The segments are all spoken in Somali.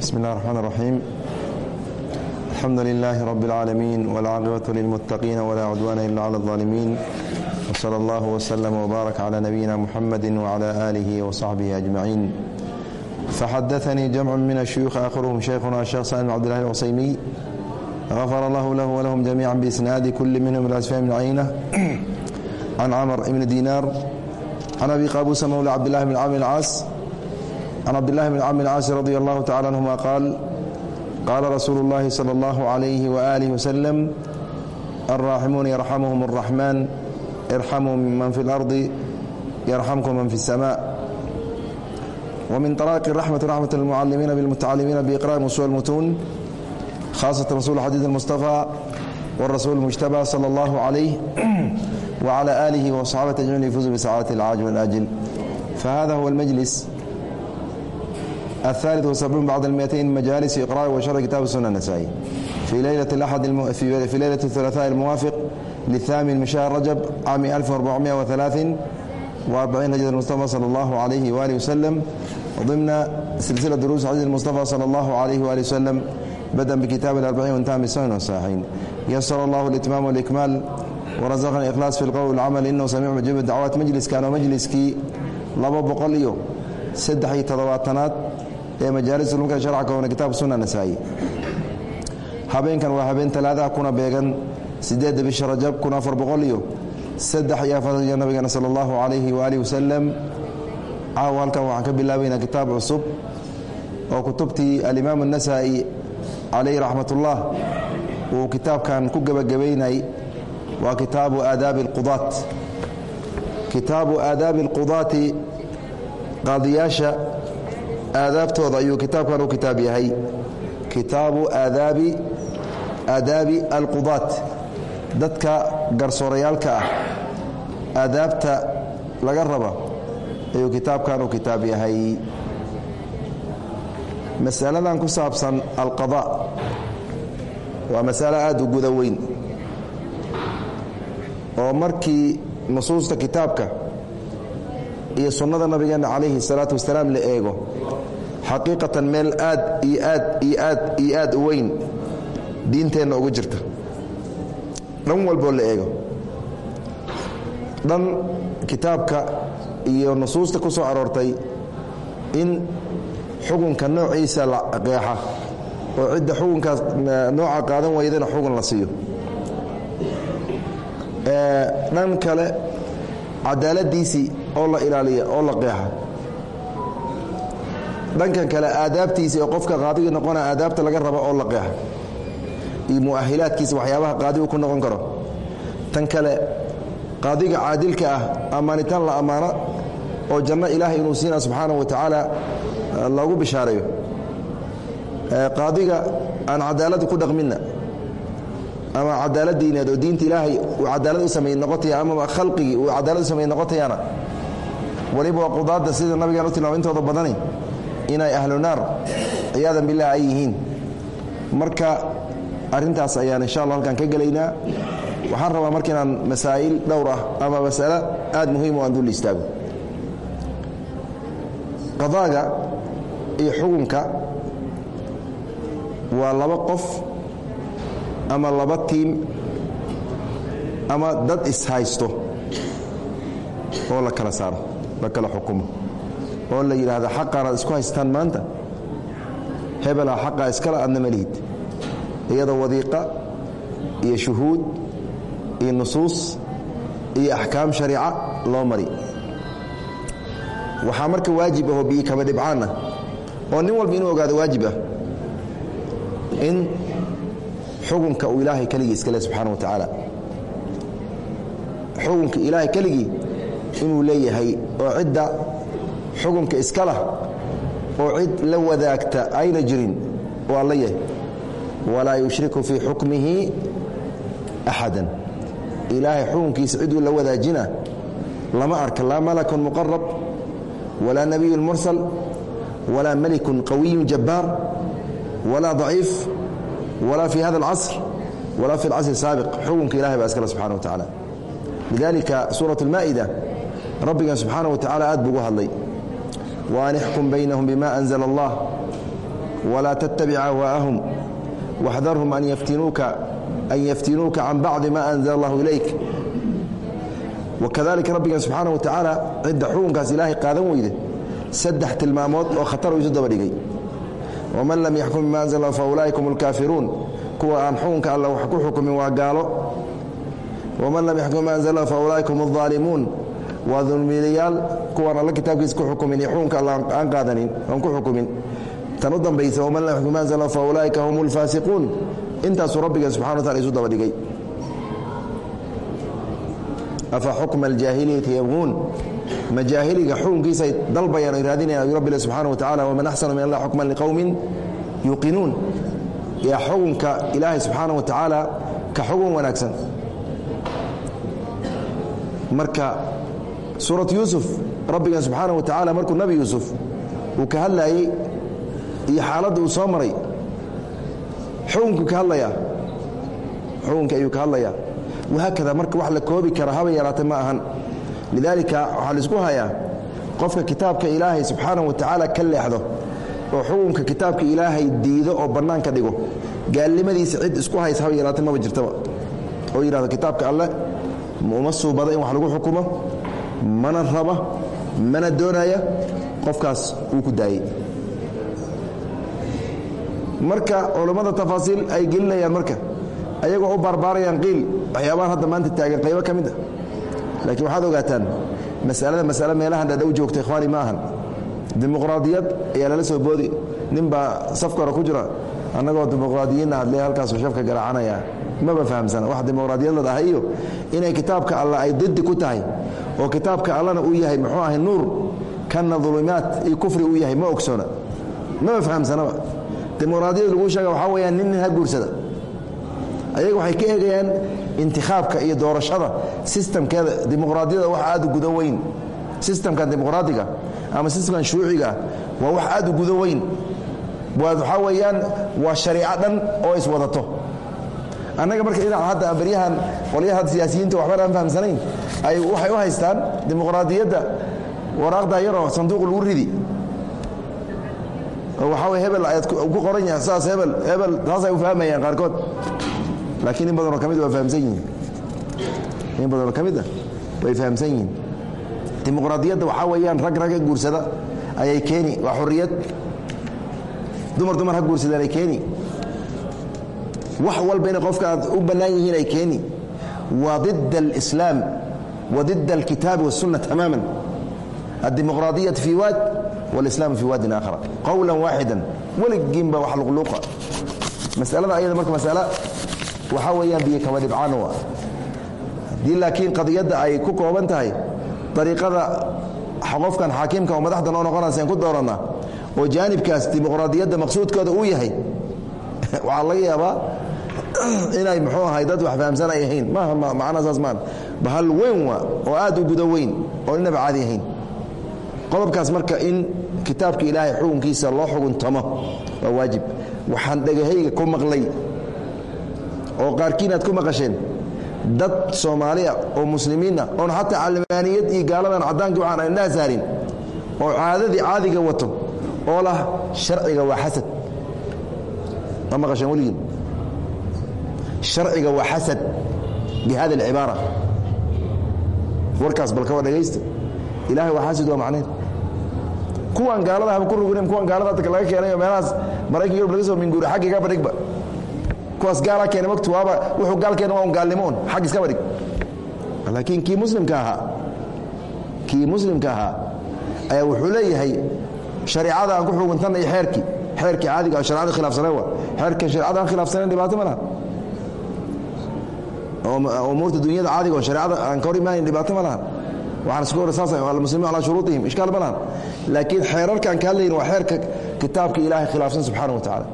بسم الله الرحمن الرحيم الحمد لله رب العالمين والعاقبة للمتقين ولا عدوان إلا على الظالمين وصلى الله وسلم وبارك على نبينا محمد وعلى آله وصحبه أجمعين فحدثني جمع من الشيوخ آخرهم شيخنا الشيخ سالم عبد الله العصيمي غفر الله له ولهم جميعا بإسناد كل منهم الأسفين من عينه عن عمر بن دينار عن أبي قابوس مولى عبد الله بن عامر العاص can cabdillahi bn camr caasi radi allahu tacala anhuma qaal qaala rasuulu اllahi salى اllahu عalayhi waaalih wasalam alraaximuuna yarxamuhum اraxmaan irxamuu man fi اlardi yarxamkum man fi اsama wmin طraaqi raxmat raxmat اlmucalimiina bاlmutacalimiina biiqra'i usuul mutuun khaasatan rasul xadiid اlmustafa wاrasuul اmujtaba salى اllahu عalayh wعalى aalihi waصxaabati ajmaciin yfuz bisacadati اlcaajil wاlaajil fahada huwa اlmajlis aali wabun bacd miatain majaalis iqra washar kitaab suna nasaai fii leyla ulaaa muwaafiq liaamin min shahr rajab caami mustafa sal allahu alayhi waali waslem ضمن سلسلة دروس عزيز المصطفى صلى الله عليه وآله وسلم بدأ بكتاب الأربعين وانتهى بالسنن والصحيحين يسر الله الإتمام والإكمال ورزقنا الإخلاص في القول والعمل إنه سميع مجيب الدعوات مجلس كانوا مجلسكي لبا بقليو سدحي تضواتنات ee majaalisa lumka sharca koona kitaab sunna nasaa'i. Habeenkan waa habeen talaadaha kuna beegan siddeedda bisha rajab kun afar boqol iyo saddex iyo afartanka nabigeena sala allahu calayhi waaalihi wasalam caawa halkan waxaan ka bilaabaynaa kitaab cusub oo kutubtii alimaam annasaa'i calayhi raxmatullah uu kitaabkan ku gebagabaynay waa kitaabu aadaabi alqudaat. Kitaabu aadaabi alqudaati qaadiyaasha aadaabtooda ayuu kitaabkan u kitaab yahay. Kitaabu aadaabi aadaabi alqudaat. Dadka garsoorayaalka ah aadaabta laga raba ayuu kitaabkan u kitaab yahay. Masaladan ku saabsan alqada. Waa masalo aad u guda weyn. Oo markii nusuusta kitaabka iyo sunnada nabigeena calayhi salaatu wasalaam la eego xaqiiqatan meel aad iyo aad iyo aad iyo aad u weyn diinteenna ugu jirta. Dhan walboo la eego. Dhan kitaabka iyo nusuusta ku soo aroortay in xukunka noociisa la qeexa oo cidda xukunkaas nooca qaadan waydana xukun la siiyo. Dhan kale cadaaladiisii oo la ilaaliya oo la qeexa dhankan kale aadaabtiisii oo qofka qaadiga noqona aadaabta laga raba oo la qeexa iyo mu'ahilaadkiisa waxyaabaha qaadigu ku noqon karo. Tan kale qaadiga caadilka ah ammaanitaan la ammaano oo janno ilaahay inuu siina subxaanahu wa tacaala loogu bishaareeyo qaadiga aan cadaalada ku dhaqminna ama cadaalad diineed oo diinta ilaahay uu cadaalad u samey noqotaya ama khalqigii uu cadaalad u samey noqotayaana weliba waa qudaadda sida nabigaan u tilmaamay intooda inay ahlu naar ciyaadan bilah ay yihiin. Marka arrintaas ayaan insha allah halkaan ka gelaynaa waxaan rabaa marka inaan masaa'il dhowr ah ama masalo aad muhiim o aan dul istaago. Qadaaga iyo xukunka waa laba qof ama laba tiim ama dad ishaysto oo la kala saaro la kala xukumo oo la yidhaahda xaqaanaad isku haystaan maanta. Hebelaa xaqaa iskala adna ma lihid. Iyadoo wadiiqa iyo shuhuud iyo nusuus iyo axkaam shariica loo mari. Waxaa marka waajib ahoo biyo kaba dhibcaan ah oo nin walba inuu ogaado waajib ah in xukunka uu ilaahay keligii iskale subxaana wa tacaala. Xukunka ilaahay keligii inuu leeyahay oo cidda xukunka iska lah oo cid la wadaagta ayna jirin waa la yahay. Walaa yushriku fii xukmihi axadan. Ilaahay xukunkiisa ciduu la wadaajina lama arka. Laa malakun muqarab walaa nabiyun mursal walaa malikun qawiyun jabbaar walaa daciif walaa fi hada alcasr walaa fi alcasr saabiq. Xukunka ilahay baa iskale subxana wa tacaala lidalika suuraة اlmaa'ida rabbigan subxaana wa tacala aad buu ugu hadlay waan ixkum baynahum bima anzla allah walaa tattabic ahwaa'ahum waxdarhum an yaftinuuka an yaftinuuka can bacdi ma anzala allahu ilayk wakadalika rabbigan subxaana wa tacaala cidda xukunkaas ilaahay qaadan weyde saddex tilmaamood oo khatar u isu daba dhigay waman lam yaxkum bima anzala fa ulaa'ika hum alkaafiruun kuwa aan xukunka alla wax ku xukumin waa gaalo waman lam yaxkum bima anzala fa ulaa'ika hum aldaalimuun waa dulmiilayaal kuwaan alla kitaabkiisa ku xukumin iyo xukunka alla aan qaadanin aan ku xukumin. Tan u dambaysa waman lam yaxkum anzala fa ulaa'ika hum alfaasiquun intaasuu rabbigan subxana wa tacala isu daba dhigay afa xukma aljaahiliyati yabquun ma jaahiliga xukunkiisay dalbayaan oy raadinayaan ayuu rabbi subxaana wa tacala waman axsanu min allah xukman liqowmin yuuqinuun. Yaa xukunka ilaahay subxaana wa tacaala ka xugun wanaagsan. Marka suurat yuusuf rabbigan subxaana wa tacaala markuu nabi yuusuf uu ka hadlaayey iyo xaaladda uu soo maray xukunku ka hadlayaa xukunka ayuu ka hadlayaa. Wahaakada marka wax la koobi kara haba yaraata ma ahan. Lidaalika waxaa la isku hayaa qofka kitaabka ilaahay subxaana wa tacaala ka leexdo oo xukunka kitaabka ilaahay diido oo bannaanka dhigo gaalnimadiisa cid isku haysa haba yaraata maba jirtaba. Lagu xukumo mana raba mana doonaya qofkaas wuu ku daayey marka culammada tafaasiil ay gelinayaan marka ayagoo u baarbaarayaan qiil waxyaabahan hadda maanta taagan qaybo ka mid a laakiin waxaad ogaataan masalada masale meelahan dhadhow joogta ikhwaani ma ahan. Dimuqraadiyad ayaa lala soo boodi. Nin baa safka hore ku jira annagoo dimuqraadiyiinna hadlee halkaasuu shafka garaacanaya maba fahamsana wax dimuqraadiyad la dhahay iyo inay kitaabka alla ay diddi ku tahay oo kitaabka allana uu yahay muxuu ahay nuur kana dulumaat iyo kufri uu yahay ma ogsoona. Maba fahamsanaba? Dimuqraadiyad laguu sheega waxaa weyaan nin nin ha guursada. Ayaga waxay ka eegayaan intikhaabka iyo doorashada sistamkeeda dimuqraadiyada wax aad u guda weyn. Sistamkan dimuqraadiga ama sistamkan shuuciga waa wax aad u guda weyn. Waxaa weeyaan waa shariico dhan oo iswadato annaga marka dhinaca hadda baryahan qolyaha siyaasiyiinta waxbaan aan fahamsanayn. Ay waxay u haystaan dimuqraadiyadda waraaqda yaroo sanduuq lagu ridi. Oo waxaa wey hebel ayaad ku qoran yahay saas hebel hebel saasay u fahmayaan qaarkood. Laakiin in badanoo ka mid waa fahamsan yihiin. In badanoo ka mid ah way fahamsan yihiin. Dimuqraadiyadda waxaa weeyaan rag ragga guursada ayay keeni waa xurriyad dumar dumar ha guursadaan ay keeni wax walba inay qofka aad u bannaan yihiin ay keeni. Waa dida alislaam wa dida alkitaabi waالsunna tamaama addimuqraadiyatu fii waad walislaamu fii waadin aakhara. Qowla waaxida weligiinba wax luqluuqa. Masalada ayada marka masale waxaa weeyaan biyo kaba dhibcaan u ah haddii laakiin qadiyadda ay ku kooban tahay dariiqada qofkan xaakiimka oo madaxda noo noqonaysaan ku doorana oo jaanibkaas dimuqraadiyadda maqsuudkooda uu yahay waxaa laga yaabaa inay muxuu ahay dad wax fahamsan ay ahayn. Maaha macnaa saas maan. Bahal weyn waa oo aad u guda weyn oo inaba caadi ahayn. Qodobkaas marka in kitaabka ilaahay xukunkiisa loo xuguntamo waa waajib. Waxaan dhegahayga ku maqlay oo qaarkiin aad ku maqasheen dad soomaaliya oo muslimiina oon xataa calmaaniyad iyo gaaladan caddaanki waxaan indhaha saarin oo caadadii caadiga wato oo lah sharciga waa xasad. Ma maqasheen weligiin sharciga waa xasad bi hada alcibaara. Warkaas balka waa dhegaysta ilahay waa xasad waa macneed kuwan gaalada haba ku ruginen kuwan gaalada hadda laga keenayo meelahaas maraykan yurub laga soo minguuri xaggiga badhigba kuwaas gaalaa keena magtu waaba wuxuu gaal keena waa un gaalnimo un xag iskaba dhig laakiin kii muslimka ahaa kii muslimka ahaa ayaa wuxuu leeyahay shareicada aan ku xuguntanna iyo xeerkii caadiga sharecada khilaafsaneen waa. Xeerkan sharecada aan khilaafsanayn dhibaato ma laha umuurta dunyada caadiga oo shareecada aan ka hor imaanayn dhibaato ma laha. Waxaan isku hor saas almuslimiin calaa shuruudihim ishkaal ma lahan laakiin xeerarkaan ka hadlayn waa xeerka kitaabka ilaahay khilaafsan subxaana wa tacaala.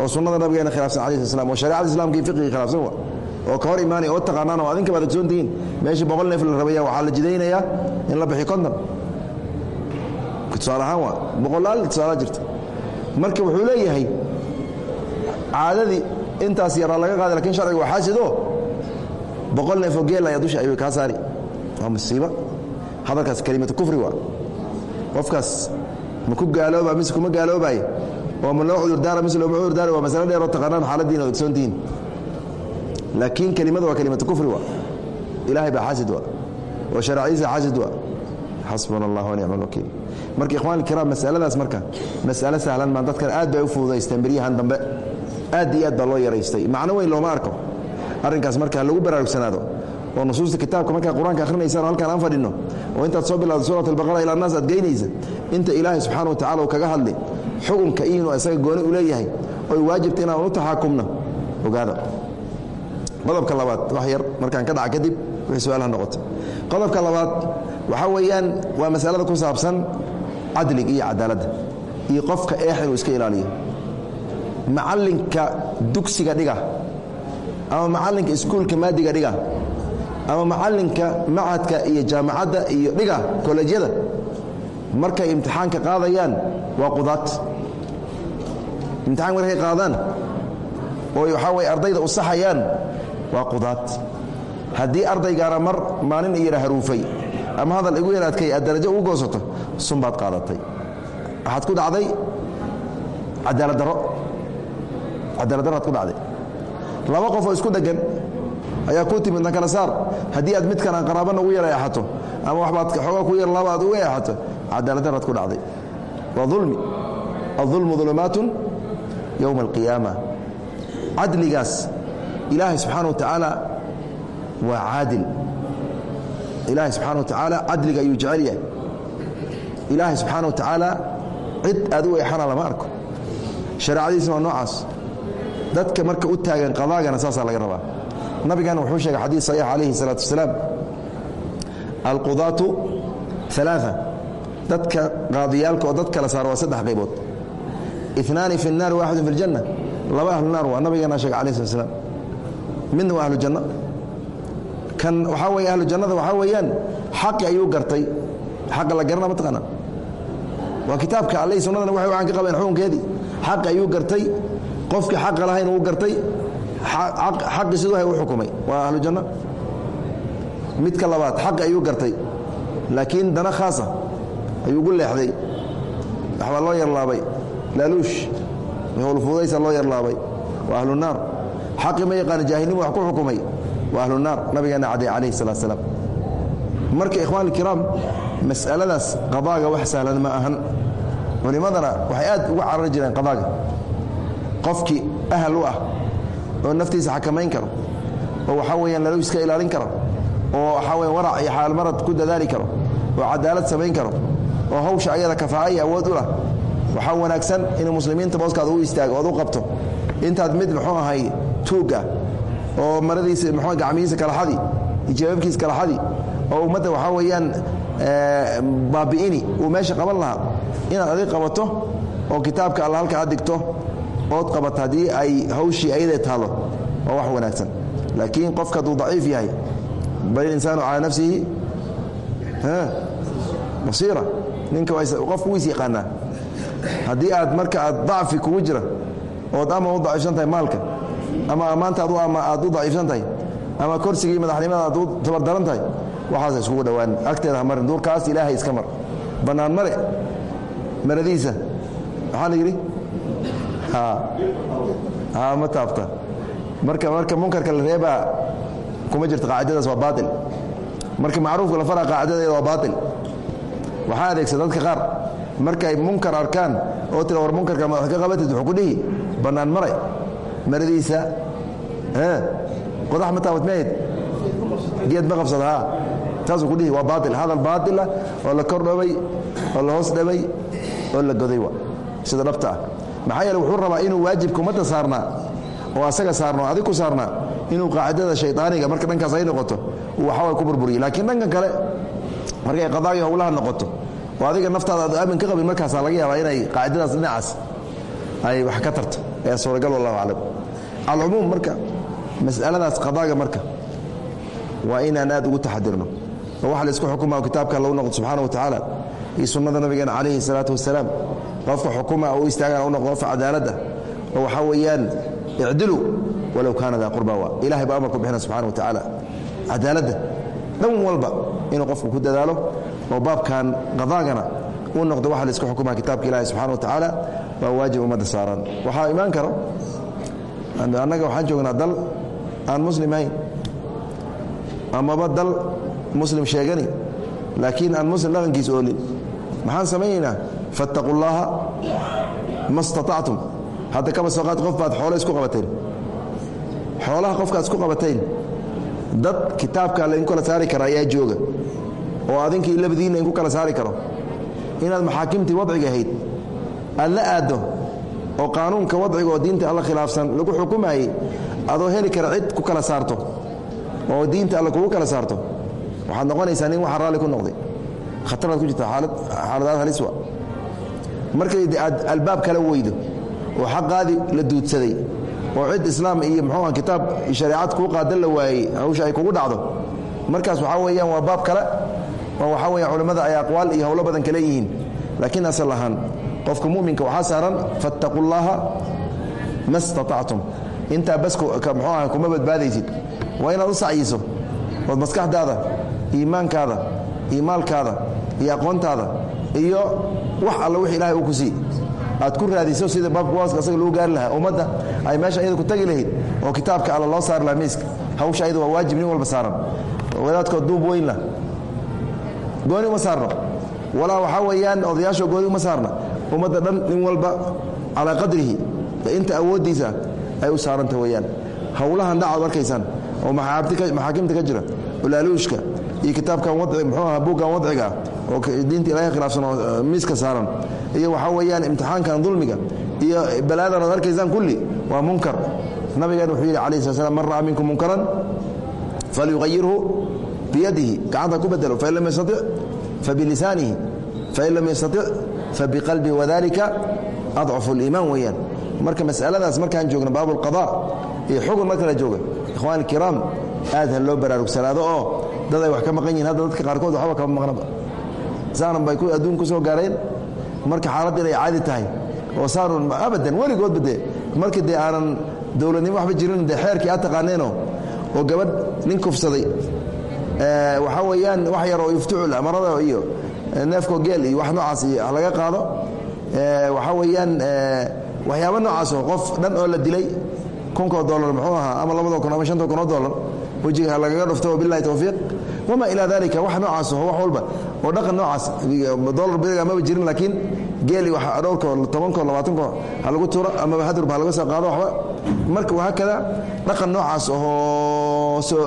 Oo sunnada nabigeena khilaafsan alayhi slam oo sharecada islamka iyo fiqiga khilaafsan wa oo ka hor imaanaya oo taqaanaan oo adinka baad ogsoon tihiin meeshii boqol neef la rabaya waxaa la jidaynayaa in la bixiyo konton. Tusaale ahaan waa boqolaal tusaala jirta. Marka wuxuu leeyahay caadadii intaas yaraa laga qaaday laakiin sharciga waa xaasido boqol neefoo geel ayaa dusha ayuu kaa saari. Waa musiiba hadalkaas kelimatu kufri waa. Qofkaas ma ku gaalooba mise kuma gaaloobaye oo ma loo cudurdaara mise looma cudurdaara waa masale dheeroo taqaanaan xaaladiina od ogsoontihiin laakiin kelimada waa kelimatu kufri wa ilaahay baa xaasid wa oo sharacdiisa xaasid wa xasbuna allah wanicma alwakiil marka ikhwan alkiraam masaladaas marka mas'alo sahlan maan dadkan aad bay u fududaysteen beryahan dambe. Aad iyo aad baa loo yaraystay. Macno weyn looma arko arrinkaas marka lagu baraarugsanaado. Oo nusuusta kitaabka markaa qur'aanka ahrinaysaan halkaan aan fadhinno oo intaad soo bilawda suurat albaqara ilaa naas aad geynaysa inta ilaahay subxana wa tacala uu kaga hadli xukunka inuu isaga gooni u leeyahay oy waajibta inaan u taxaakumno ogaada. Qodobka labaad wax yar markaan ka dhaca kadib wixii su'aalaha noqoto. Qodobka labaad waxaa weeyaan waa masalada ku saabsan cadliga iyo cadaaladda iyo qofka eex inuu iska ilaaliyo. Macallinka dugsiga dhiga ama macallinka iskuulka maadiga dhiga. Ama macallinka macadka iyo jaamacadda iyo dhiga kolleejyada. Markay imtixaanka qaadayaan waa qudaad. Imtixaanka markay qaadaan oo waxaa weye ardayda u saxayaan waa qudaad. Haddii ardaygaana mar maalin iyara haruufay ama hadal igu yaraadkay aad darajo ugu goosato sun baad qaadatay. Waxaad ku dhacday cadaaladdarro cadaaladdarro ad ku dhacday laba qof oo isku dhegan ayaa ku timid na kala saar haddii aad midkan aan qaraabana ugu yara eexato ama waxbaad xoogaa ku yar laba aad uga eexato cadaaladdarraad ku dhacday waa ulmi aلظulmu ظulumaatun yowma alqiyaama cadligaas ilaahay subxaana wa tacaala waa caadil ilaahay subxana wa tacaala cadliga ayuu jecel yahay ilaahay subxaana wa tacaala cid aad u eexana lama arko shareecadiisna waa noocaas dadka marka u taagan qadaagana saasaa laga rabaa nabigana wuxuu sheegay xadiis saxiix calayhi salaatu wasalaam alqudaatu alaaثa dadka qaadiyaalka oo dad kala saaro waa saddex qaybood inaani fi الnaar waaxidu fi اljanna laba ahlu naar waa nabigeena sheegay alayh slat slam midna waa ahlu janno kan waxaa weeye ahlu jannada waxaa weeyaan xaqi ayuu gartay xaqa la garana ma taqaana waa kitaabka alle sunnadana waxay waxaan ka qabeen xukunkeedii xaqi ayuu gartay qofkii xaqa lahayn uu gartay xaqi siduu hay u xukumay. Waa ahlu janno midka labaad xaqi ayuu gartay. Laakiin dana khaasa ayuu ugu leexday. Waxbaa loo yarlaabay laaluush howlfudaysa loo yarlaabay waa ahlu naar. Xaqi ma yaqaana jaahilnimo wax ku xukumay. Waa ahlu naar. Nabigeena caday calayhi salaat salaam. Marka ikhwaan alkiraam mas'aladaas qadaaga wax sahlan ma ahan. Culimmadana waxay aad uga carari jireen qadaaga qofkii ahal u ah oo naftiisa xakamayn karo oo waxaa weyaan lalu iska ilaalin karo oo waxaa weya warac iyo xaalmarad ku dadaali karo oo cadaalad samayn karo oo hawsha ayada kafaa'a iyo awood u lah waxaa wanaagsan inuu muslimiinta booskaada u istaago ood u qabto. Intaad mid muxuu ahay tuug ah oo maradiisa mxuu gacmihiisa kalaxadi iyo jawaabkiisa kalaxadi oo ummadda waxaa weeyaan baabi'ini uu meesha qaban lahaa. Inaad adig qabato oo kitaabka alla halka aad digto ood qabato haddii ay hawshii ayadee taalo waa wax wanaagsan. Laakiin qofka hadduu daciif yahay bal insaanu calaa nafsihi basiira. Ninka qofku wiis yaqaanaa. Haddii aad marka aad dacfi kugu jira ood ama u daciifsan tahay maalka ama ammaanta aad u daciifsan tahay ama korsigii madaxnimada aad u tabardaran tahay waxaasa iskugu dhowaan. Agteeda ha marin duurkaas ilaahay iska mar. Bannaan mare maradiisa. Maxaa la yidhi ma taabta. Marka marka munkarka la reebaa kuma jirta qaacidadaas waa baail marka macruufka la fara qaacidadeeda waa baail waxaa adeegsa dadka qaar. Markay munkar arkaan oo tira war munkarka madax ka qabatid? Wuxuu ku dhihi bannaan mare maradiisa qodax ma taabad mahayd geed ma qabsada taasuu ku dhihi waa baail hadal baatila oo la kor dhaway oo la hoos dhaway oo la goday sida dhabta ah maxaa yeele wuxuu rabaa inuu waajibka ummadda saarnaa oo asaga saarna oo saarnaa inuu qaacidada shaydaaniga marka dhankaas ay noqoto uu waxaway ku burburiye laakiin dhankan kale markay qadaagii howlaha noqoto oo adiga naftaada aad aamin ka qabin markaasaa laga yaabaa inay qaacidadaas dhinacaas ay wax ka tarto. Ee suuragal wallahu aclam. Alcumuum marka mas'aladaas qadaaga marka waa inaan aad ugu taxadirno. Oo waxa la isku xukumaa kitaabka lagu noqdo subxaana wa tacaala iyo sunnada nabigeena calayhi salaatu wasalaam qofka xukuma u istaagaan u noqdo qof cadaaladda oo waxaa weeyaan icdilu walow kaana daa qurba wa. Ilahay baa amarku bixina subxana wa tacaala. Cadaaladda dhan walba inuu qofku ku dadaalo oo baabkan qadaagana uu noqdo waxa la isku xukumaa kitaabka ilahi subxana wa tacaala waa waajib ummadda saaran waxaa imaan karo annaga waxaan joognaa dal aan muslim ahayn amaba dal muslim sheegani laakiin aan muslim dhaqankiis oolin. Maxaan samaynaynaa fattaquu llaaha ma staطactum hadda kaba soo qaad qof baad xoolo isku qabateen xoolaha qofkaad isku qabateen dad kitaabkaa laydinku kala saari kara ayaa jooga oo adinkii labadiinna inku kala saari karo inaad maxaakimtii wadciga ahayd aad la aaddo oo qaanuunka wadciga oo diinta alla khilaafsan lagu xukumayey adoo heli kara cid ku kala saarto oo diinta alla kugu kala saarto waxaad noqonaysaa nin waxaa raalli ku noqday khataraad ku jirta xaaladaad halis wa markay aad albaab kala weydo oo xaqaadii la duudsaday oo cid islaam iyo muxuuha kitaab shareecad kuu qaadan la waayey hawsha ay kugu dhacdo. Markaas waxaa weeyaan waa baab kale oo waxaa weya culimmada ay aqwaal iyo howlo badan kale yihiin laakiin asal ahaan qofka muminka waxaa saaran fattaquu llaaha ma staطactum intaa bas muxuuaha kuma badbaadaysid. Waa inaad u sacyiso ood maskaxdaada iimaankaada iyo maalkaada iyo aqoontaada iyo wax alla wix ilahay uu ku sii aad ku raadiso sida baabka waaska asaga lagu gaari lahaa. Ummadda ay meesha ayada ku tagi lahayd oo kitaabka alla loo saari lahaa miiska. Hawsha ayada waa waajib nin walba saaran. Wadaadkood duub weynla gooni uma saarno. Walaa waxaa weeyaan odayaasho gooni uma saarna. Ummadda dhan nin walba calaa qadrihi inta awooddiisa ay u saaranta weeyaan. Howlahan dhacaad arkaysaan oo maxaakimta ka jira olaaluushka iyo kitaabkan wadci muxuu aha buuggan wadciga oo diinta ilahay khilaafsan oo eh, miiska saaran. Iyo waxaa weyaan imtixaankan dulmiga iyo balaadan ad arkaysaan kulli waa munkar. Nabigeen wuxuu yidhi ala sl slam man ra'a minkum munkaran falyuqayirhu biyadihi. Gacanta ku bedelo fain lam yastaic fabilisaanihi fain lam yastatic fabiqalbihi wadalika adcafu اliimaan weeyaan. Marka masaladaas markaan joogno baabu اlqada iyo xugun marka la jooga ikhwaan اkiraam aad ha loo baraarugsanaado oo dad ay wax ka maqan yihiin hadda dadka qaarkood waxba kama maqnaba saanan bay adduun ku soo gaareen. Marka xaaladda inay caadi tahay oo saanun abadan weligoodba dee markii dee aanan dowladnimo waxba jirin dee xeerkii aad taqaaneenoo oo gabadh nin kufsaday waxaa weeyaan wax yar oo iftucul amarada iyo neefkoo geel iyo wax noocaas iyo laga qaado. Waxaa weeyaan waxyaaba noocaasoo qof dhan oo la dilay kunkoo dolar muxuu ahaa ama labadoo kun ama shantoo kun oo dolar wejiga lagaga dhufto wabilahi towfiiq wamaa ilaa dalika wax noocaas wax walba oo dhaqan noocaas dolar biga amaba jirin laakiin geeli dhowrkoo tobankoo labaatankoo ha lagu turo amaba hadurba ha laga soo qaado waxba. Marka wahaakada dhaqan noocaas oo soo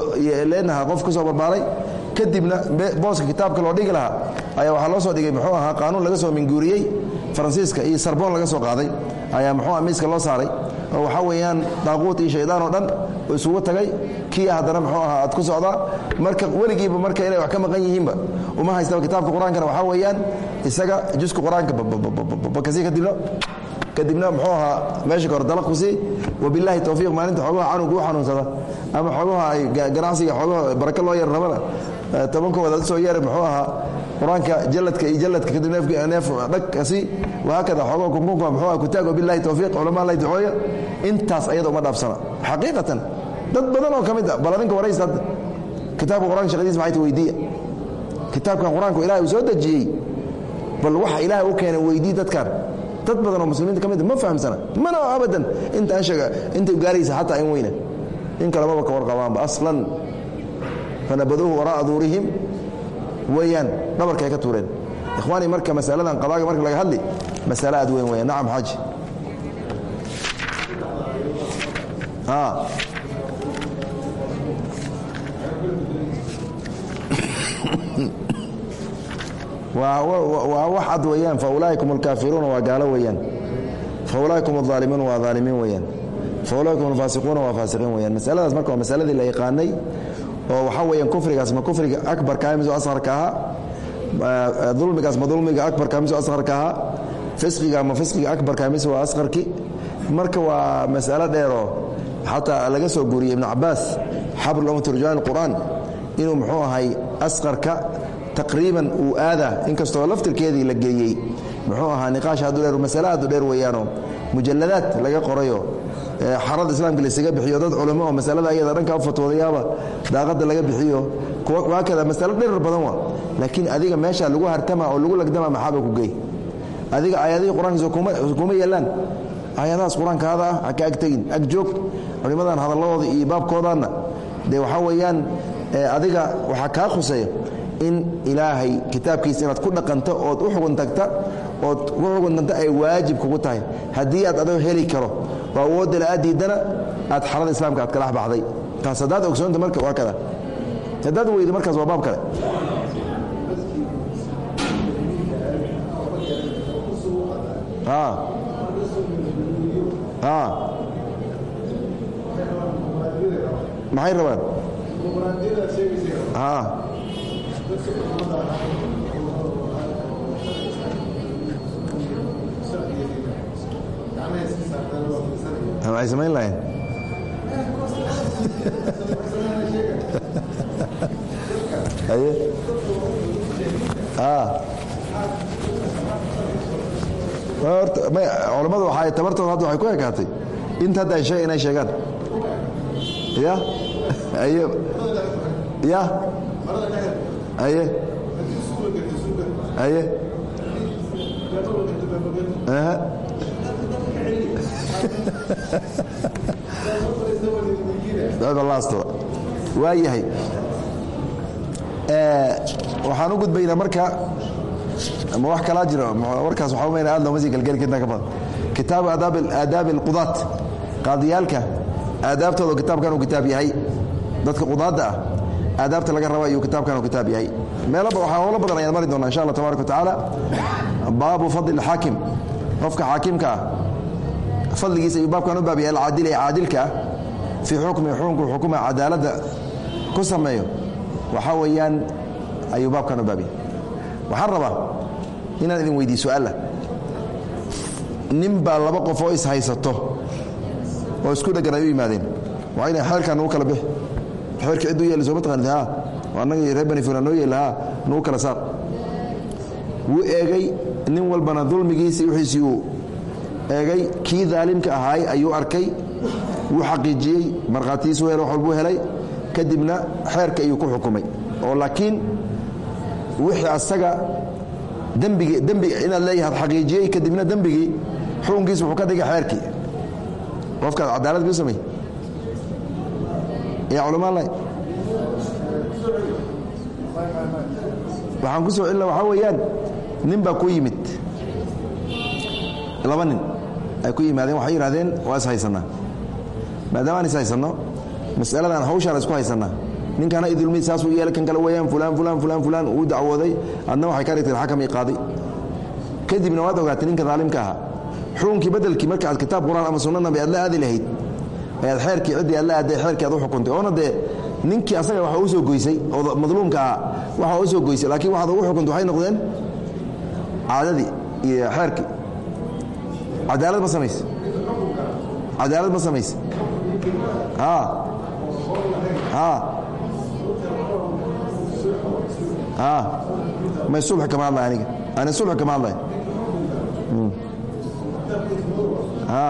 leenaha qof ku soo barbaaray kadibna booska kitaabka loo dhigi lahaa ayaa waxaa loo soo dhigay muxuu ahaa qaanuun laga soo minguuriyey faransiiska iyo sarboon laga soo qaaday ayaa muxuu miiska loo saaray. Oo waxaa weeyaan daaquut iyo shaydaan oo dhan isugu tagay kii haddana muxuu ahaa aad ku socdaa. Marka weligiiba marka inay wax ka maqan yihiinba uma haystaba kitaabka qur'aankana. Waxaa weeyaan isaga juska qur'aanka bakasii kadibna kadibna muxuu ahaa meesha ka hor dalaqku sii wabilaahi towfiiq maalinta xoogaha canuga u xanuunsada. Ama xoogaha ay ganacsiga xoogaha baraka loo yar rabana. Tobankooda soo yeera muxuu ahaa qur'aanka jaladka iyo jaladka kadib neef dhagkasi wahaakada xoogaha kunkunka muxuu kutaag wabilahi towfiiq culamaa lay ducooya intaas ayada uma dhaafsana. Xaqiiqatan dad badan oo ka mid a bal adinka waraysta kitaabka qur'anka shaqadiis maxay ta weydiiya kitaabkan qur'aanku ilahay uu soo dejiyey bal waxa ilaahay u keenay weydii dadkan. Dad badan oo muslimiinta ka mid ma fahamsana mana abadan. Inta aan sheega intay gaaraysa xataa in weyna. In kalemaba ka warqabaanba aslan. Fanabaduuhu waraa'a duurihim weeyaan dhabarka ay ka tuureen. Ikhwaani marka masaladan qadaaga marka laga hadli masale aad weyn weeyaan. Nacam xaaji waa wax cad weeyaan. Faulaa'ikum alkaafiruuna waa gaalo weeyaan. Faulaa'ikum alظaalimuuna waa aalimiin weeyaan. Faulaa'ikum alfaasiquuna waa faasiqiin weyaan masaladaas marka waa masaladii la yaqaanay oo waxaa weeyaan kufrigaas ma kufriga akbarka miso asqarka ahaa dulmigaas ma dulmiga akbarka miso asqarka ahaa fisqiga ma fisqiga akbarka mise waa asqarki marka waa masalo dheeroo xataa laga soo guuriyey ibnu cabaas xabr um turjumaan qur'aan inuu muxuu ahay asqarka taqriiban uu aada inkastoo laftirkeedii la geeyey. Muxuu ahaa niqaash aad u dheer masale aad u dheer weeyaanoo mujalladaad laga qorayo xarada islaamka laysaga bixiyo dad culamo oo masalada ayada dhanka u fatwoodayaaba daaqada laga bixiyo. Waa kada masalo dherer badan wa laakiin adiga meesha lagu hartama oo lagu lagdama maxaaba ku gey. Adiga aayadihii qur'aankiisa kuma yeelaan. Aayadahaas qur'aankaada ah ha ka agtegin ag joog culimmadan hadalladooda iyo baabkoodaanna. Dee waxaa weeyaan adiga waxaa kaa khuseeya in ilaahay kitaabkiisa inaad ku dhaqanto ood u xugun tagta ood u xugun tagta ay waajib kugu tahay. Haddii aad adoo heli karo oo awoodda la aad diidana aad xalada islaamka aad kala baxday. Taas haddaad ogsoonta marka waa kada haddaad weydo markaas waa baab kale. Maxay rabaan maxay samayn lahayn aye culammadu waa tabartooda hadda waxay ku ekaatay. Inta hadda ay sheeg inay sheegaan. Ya ya aye. Aye. Waa yahay waxaan u gudbaynaa marka ma wax kalaa jiro warkaas waxaa umayna aad looma sii gelgeli intaa ka badan. Kitaabu aadaabi alqudaat qaadiyaalka aadaabtooda kitaabkan uu kitaab yahay dadka qudaadda ah aadaabta laga raba ayuu kitaabkan kitaab yahay. Meelaba waxaa howlo badan ayaan mari doonaa insha allah tabaaraka wa tacaala. Baabu fadli alxaakim. Qofka xaakimka ah fadligiisa ayuu baabkan u baab yahay alcaadil ee caadilka ah. Fii xukmi xukunku xukuma cadaaladda ku sameeyo. Waxaa weeyaan ayuu baabkan u baab yahay waxaan rabaa inaan idin weydiiy su'aalla nin baa laba qof oo is haysato oo isku dheggan ay u yimaadeen. Waa ina xeerkaa nugu kala bixi xeerka cidduu yeeli sooma taqaanid ha annaga reer bani fulan noo yeeli ha nugu kala saar. Wuu eegay nin walbana dulmigiisii wixiisii uu eegay kii daalimka ahaay ayuu arkay. Wuu xaqiijiyey markhaatiisu hel wax walbuu helay. Kadibna xeerka ayuu ku xukumay. Oo laakiin wixii asaga dembigi dembiga inaad leeyahaad xaqiijiyey kadibna dembigii xukunkiisa wuxuu ka dhigay xeerkii. Qofkaad cadaalad ku samey yaa culamaa lay waxaan ku soo celina waxaa weeyaan nin baa ku yimid. Laba nin ay ku yimaadeen waxay yidhahdeen waa is haysannaa maadaama aan is haysanno masaladan hawshaan isku haysannaa ninkana idulmi saasuu yeelay kan kale weeyaan fulaan fulaan fulaan fulaan uu dacwooday. Adna waxay ka dhigteen xakam ii qaaday kadibna waad ogaatay ninka daalimka ahaa. Xukunkii bedelkii marka aad kitaab quraan ama sunna nabi aad la aadi lahayd ayaad xeerkii ciddii aad la aadday xeerkii aad u xukuntay. Oona dee ninkii asaga waxa u soo goysay oo madluumka ahaa waxa u soo goysay laakiin waxaad ugu xukuntay waxay noqdeen caadadii iyo xeerkii. Cadaalad ma samayse cadaalad ma samayse a a a may subx kama hadlay aniga. Ani subx kama hadlay. Ya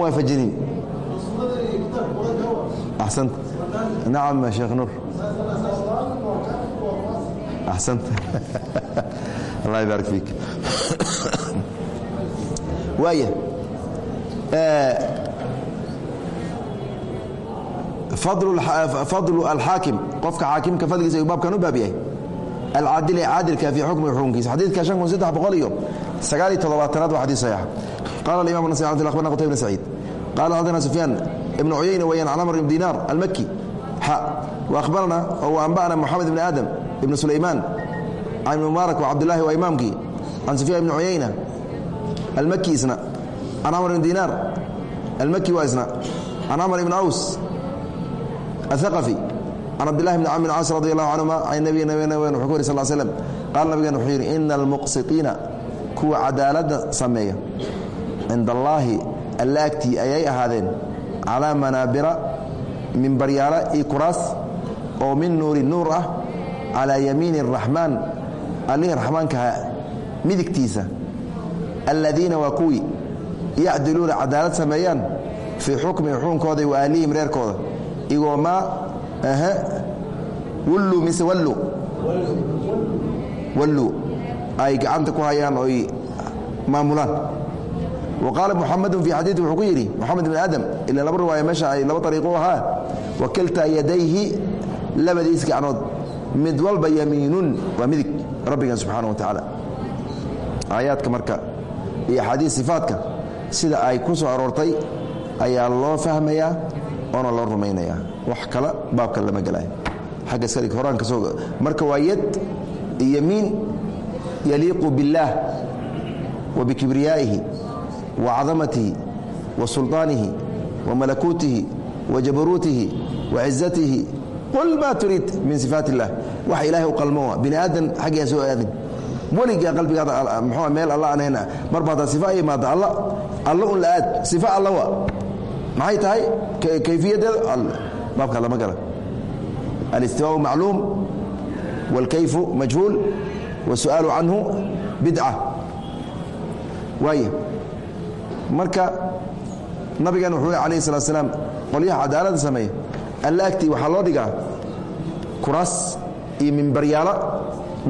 waafajinin axsanta nacam sheekh nuur axsanta allah ybarak fiik waaya fadlu alxaakim qofka xaakimka fadligiisa ayuu baabkan u baab yahay alcaadil ee caadilka fii xukmi xukunkiisa xadiidka shan kun saddex boqol iyo sagaal iyo toddobaatanaad waa xadiis saxiixa qala alimam nasai mt akhbarna qutayb bn saciid qala xadana sufyaan ibnu cuyayna weeyaan can amr ibn diinaar almaki xa wa akhbarana oo anba'ana moxamed ibn aadam ibn sulaymaan can ibn mubaarak wa cabdillahi waa imaamkii can sufyaan ibni cuyayna almaki isna can amr ibn diinaar almaki waa isna can amr ibn aws athaqafi can cabdillahi bni camr caas radi allahu canhuma can nabiy nabigeen wuxuu ku yiri sal slm qaala nabigeen wuxuu yidhi ina almuqsitiina kuwa cadaaladda sameeya. Cinda allaahi ayay ahaadeen. Calaa manaabira mimbaryaala io kuraas oo min nuuri nuur ah calaa yamiini araxmaan allihii raxmaankaha midigtiisa. Alladiina waa kuwii yacdiluuna cadaalad sameeyaan fii xukmi xukunkooda wa ahlihim reerkooda. Igoo maa wullu mise wallu? Walluu ay gacanta ku hayaan oy maamulaan. Wa qaala muxamedun fii xadiidi wuxuu ku yidhi moxamed bin aadam ila laba riwaaya meesha ay laba ariiqo ahaa. Wa kilta yadayhi labadiis gacnood mid walba yamiinun waa midig rabbigan subxaana wa tacaala. Aayaadka marka iyo axaadiis sifaadka sida ay ku soo aroortay ayaa loo fahmayaa oona loo rumaynayaa. Wax kala baabka lama gelaya xagga iskadhig horaan ka soo marka waa yad yamiin yaliiqu biاllaah wa bikibriyaa'ihi wa cadamatihi wa sulطaanihi wa malakuutihi wa jabaruutihi wa cizatihi qul maa turiid min sifaat illah wax ilahay u qalmo bini aadan xaggiaan soo aadin. Weligaa qalbigaada mxua ah meel alla aan hayn marbaadaa sifa imaada alla alla un la aad. Sifa alla wa maxay tahay? Kayfiyadeeda baabka lama gala. Alistiwaau macluum wاlkayfu majhuul wasuaalu canhu bidca waay marka nabigan wuxuu alah salaa slaam qolyaha cadaalada sameeya alla agtii waxaa loo dhigaa kuraas iyo mimbaryaala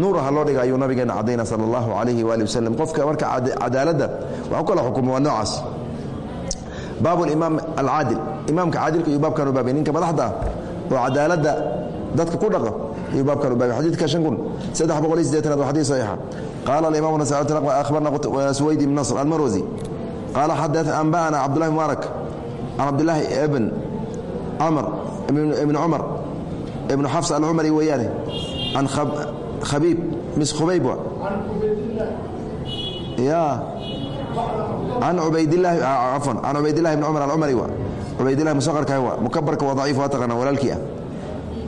nuuraha loo dhiga ayuu nabigeena cadayna sal allahu alayhi waali waslm qofka marka cadaaladda waxu kala xukumo waa noocaas baabu imaam alcaadil imaamka caadilka ayuu baabkan u baabay ninka madaxda ah oo cadaaladda dadka ku dhaqo iyo baabkan u baabay xadiidka shan kun saddex boqol iyo sideetanaad waa xadiid saxiixa qaala alimam nasai akhbarna suwayd ibn nasr almarwasi qaala xadaث anba'ana cabdullahi mubaarak can cabdillaahi ibn camr ibn cumar ibn xafs alcumari weeyaane can khabiib mis khubayb ya can ubaydlahi afan can cubaydillahi bn cumar alcumari wa cubaydillahi musaqarka wa mukabarka waa daciif waa taqaana walaalkii ah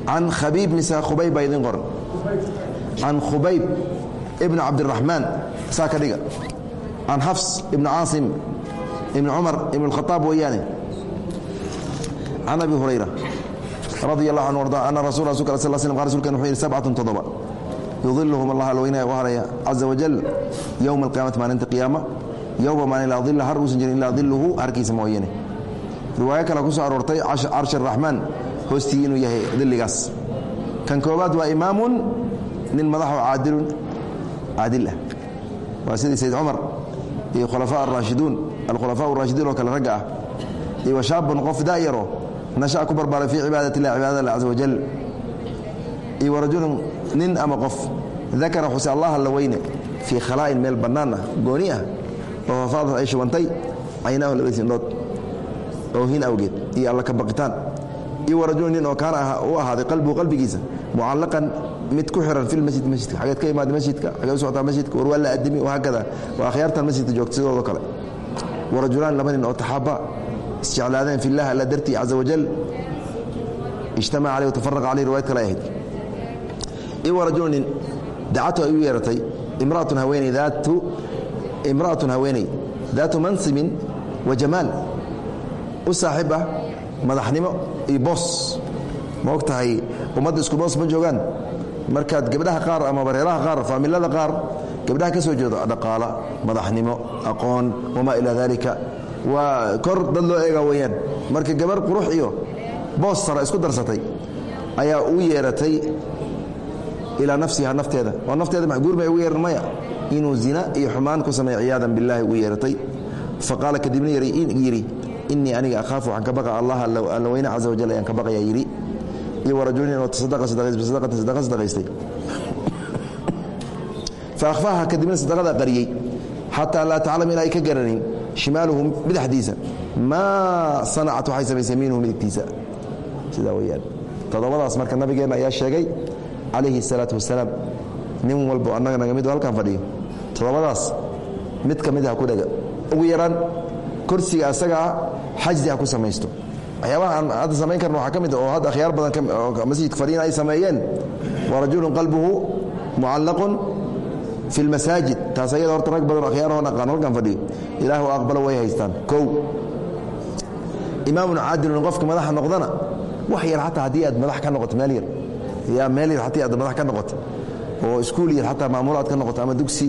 can khabiib mise khubayb baa idin qoran can khubayb ibn cabdiraxmaan saa ka dhiga can xafs ibn caasim ibn cumar ibn اlkhaaab weeyaane can abi hurayra radi allahu anhu arda ana rasul rasulka al sl qa rsulkan wuxuu yidhi sabcatun toddoba yudilhum allah alweynaya u haraya caza wajal yowma alqiyamati maalinta qiyaama yowma maalin laa dila har uusan jirin ilaa diluhu harkiisa mooyane riwaayo kale ku soo aroortay carshi araxmaan hoostii inuu yahay dilligaas kan koobaad waa imaamun nin madaxoo caadilun caadil ah. Waa sidii sayd cumar iyo khulafaa araashiduun alkhulafaa araashiduun oo kale ragga ah. Iyo washaabun qof da'yaro nasha ku barbaaray fii cibaadat illah cibaadad allah caza wajal iyo warajulun nin ama qof dakara xuse allah la weyne fii khalaa'in meel bannaan ah gooni ah oo fafaadat ay shubantay caynaahu labadiis indhood oohin awgeed iyo alla ka baqitaan iyo warajulun nin oo kaana u ahaaday qalbuhu qalbigiisa mucallaqan mid ku xiran fi masjid masjidka xageed ka imaada masjidka xagee u socotaa masjidka war waa la adimi wahaakada waa akhyaartan masjidka joogta sidoodo kale. Warajulaan laba nin oo taxaaba isjeclaadeen fi llah alla dartii caza wajal ijtamaca caleyh watafaraqa caleyh riwayad kale ahayd. Iyo warajulun nin dacatu ay u yeeratay imraatun haweeney daatu imra'atun haweeney daatu mansibin wa jamaal u saaxiib ah madaxnimo iyo boos. Ma og tahay ummadda isku boos ma joogaan? Markaad gabdhaha qaar ama bareeraha qaar faamilada qaar gabdhaha ka soo jeedo dhaqaala madaxnimo aqoon wamaa ilaa daalika. Waa kor dad loo eega weeyaan. Marka gabar qurux iyo boos sara isku darsatay ayaa u yeeratay ilaa nafsiha nafteeda. Oo nafteeda guur may ugu yeeran maya. Inuu zina iyo xumaan ku sameeya ciyaadan billahi ugu yeeratay. Fa qaala kadibna yidhi innii aniga akhaafu waxaan ka baqa allah alla weyne caza wajal ayaan ka baqayaa yidhi. Iyo warajulin oo sadaqatan sadaqa sadaqaystay fa akhfaaha kadibna sadaqada qariyey xataa laa taclam ilaa ay ka garanin shimaaluhu midaxdiisa maa sanacat waxay samaysay minhu midigtiisa sidaa weyaan toddobadaas marka nabigeenna ayaa sheegay calayhi الsalaatu wasalaam nin walbo annaga naga mid halkan fadhiyo. Toddobadaas mid ka mid ha ku dhega ugu yaraan korsiga asagaa xajdi ha ku samaysto. Waxyaabaha aan hadda samayn karno waxaa ka mid oo hadda akhyaar badan masjidka fadhiina ay sameeyeen wa rajulun qalbuhu mucallaqun fi اlmasaajid taas ayada horta rag badan akhyaarahoo aqaan halkan fadhiyo. Ilaahu aqbalo way haystaan. Kow. Imaamun caadilun qofka madaxa noqdana wax yar xataa haddii aad madax ka noqoto meel yar. Yaa meel yar haddii aad madax ka noqoto. Oo iskuul yar xataa maamulo aad ka noqoto ama dugsi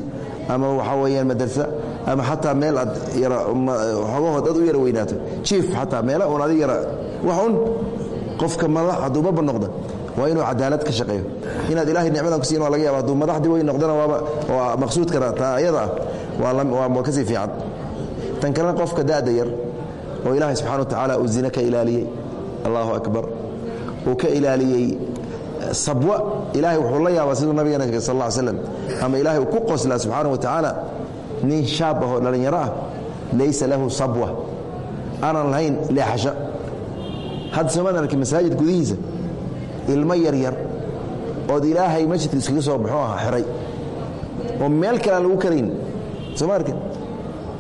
ama waxaa weeyaan madrasa ama xataa meel aad xoogahood aad u yara weynaato jiif xataa meela un adig yara wax un qofka madax hadduu baba noqda waa inuu cadaalad ka shaqeeyo. Inaad ilahay nicmadan ku siin waa laga yaba hadduu madaxdii weyn noqdana waaba waa maqsuudkana taa ayada ah waa ka sii fiican. Tan kalena qofka da'da yar oo ilaahay subxana wa tacaala uu zine ka ilaaliyey allahu akbar uu ka ilaaliyey sabwa ilaahay wuxuu la yaabaa siduu nabigana sal lla slam ama ilahay uu ku qoslaa subxaana wa tacaala nin shaab ah oo dhallinyaro ah laysa lahu sabwa. Aanan lahayn leexasho hadda soomaan arki masaajid gudihiisa ilmo yaryar ood ilaahay masjidka iskaga soo muxuu aha xiray. Oo meel kale lagu karayn. Sooma arkin?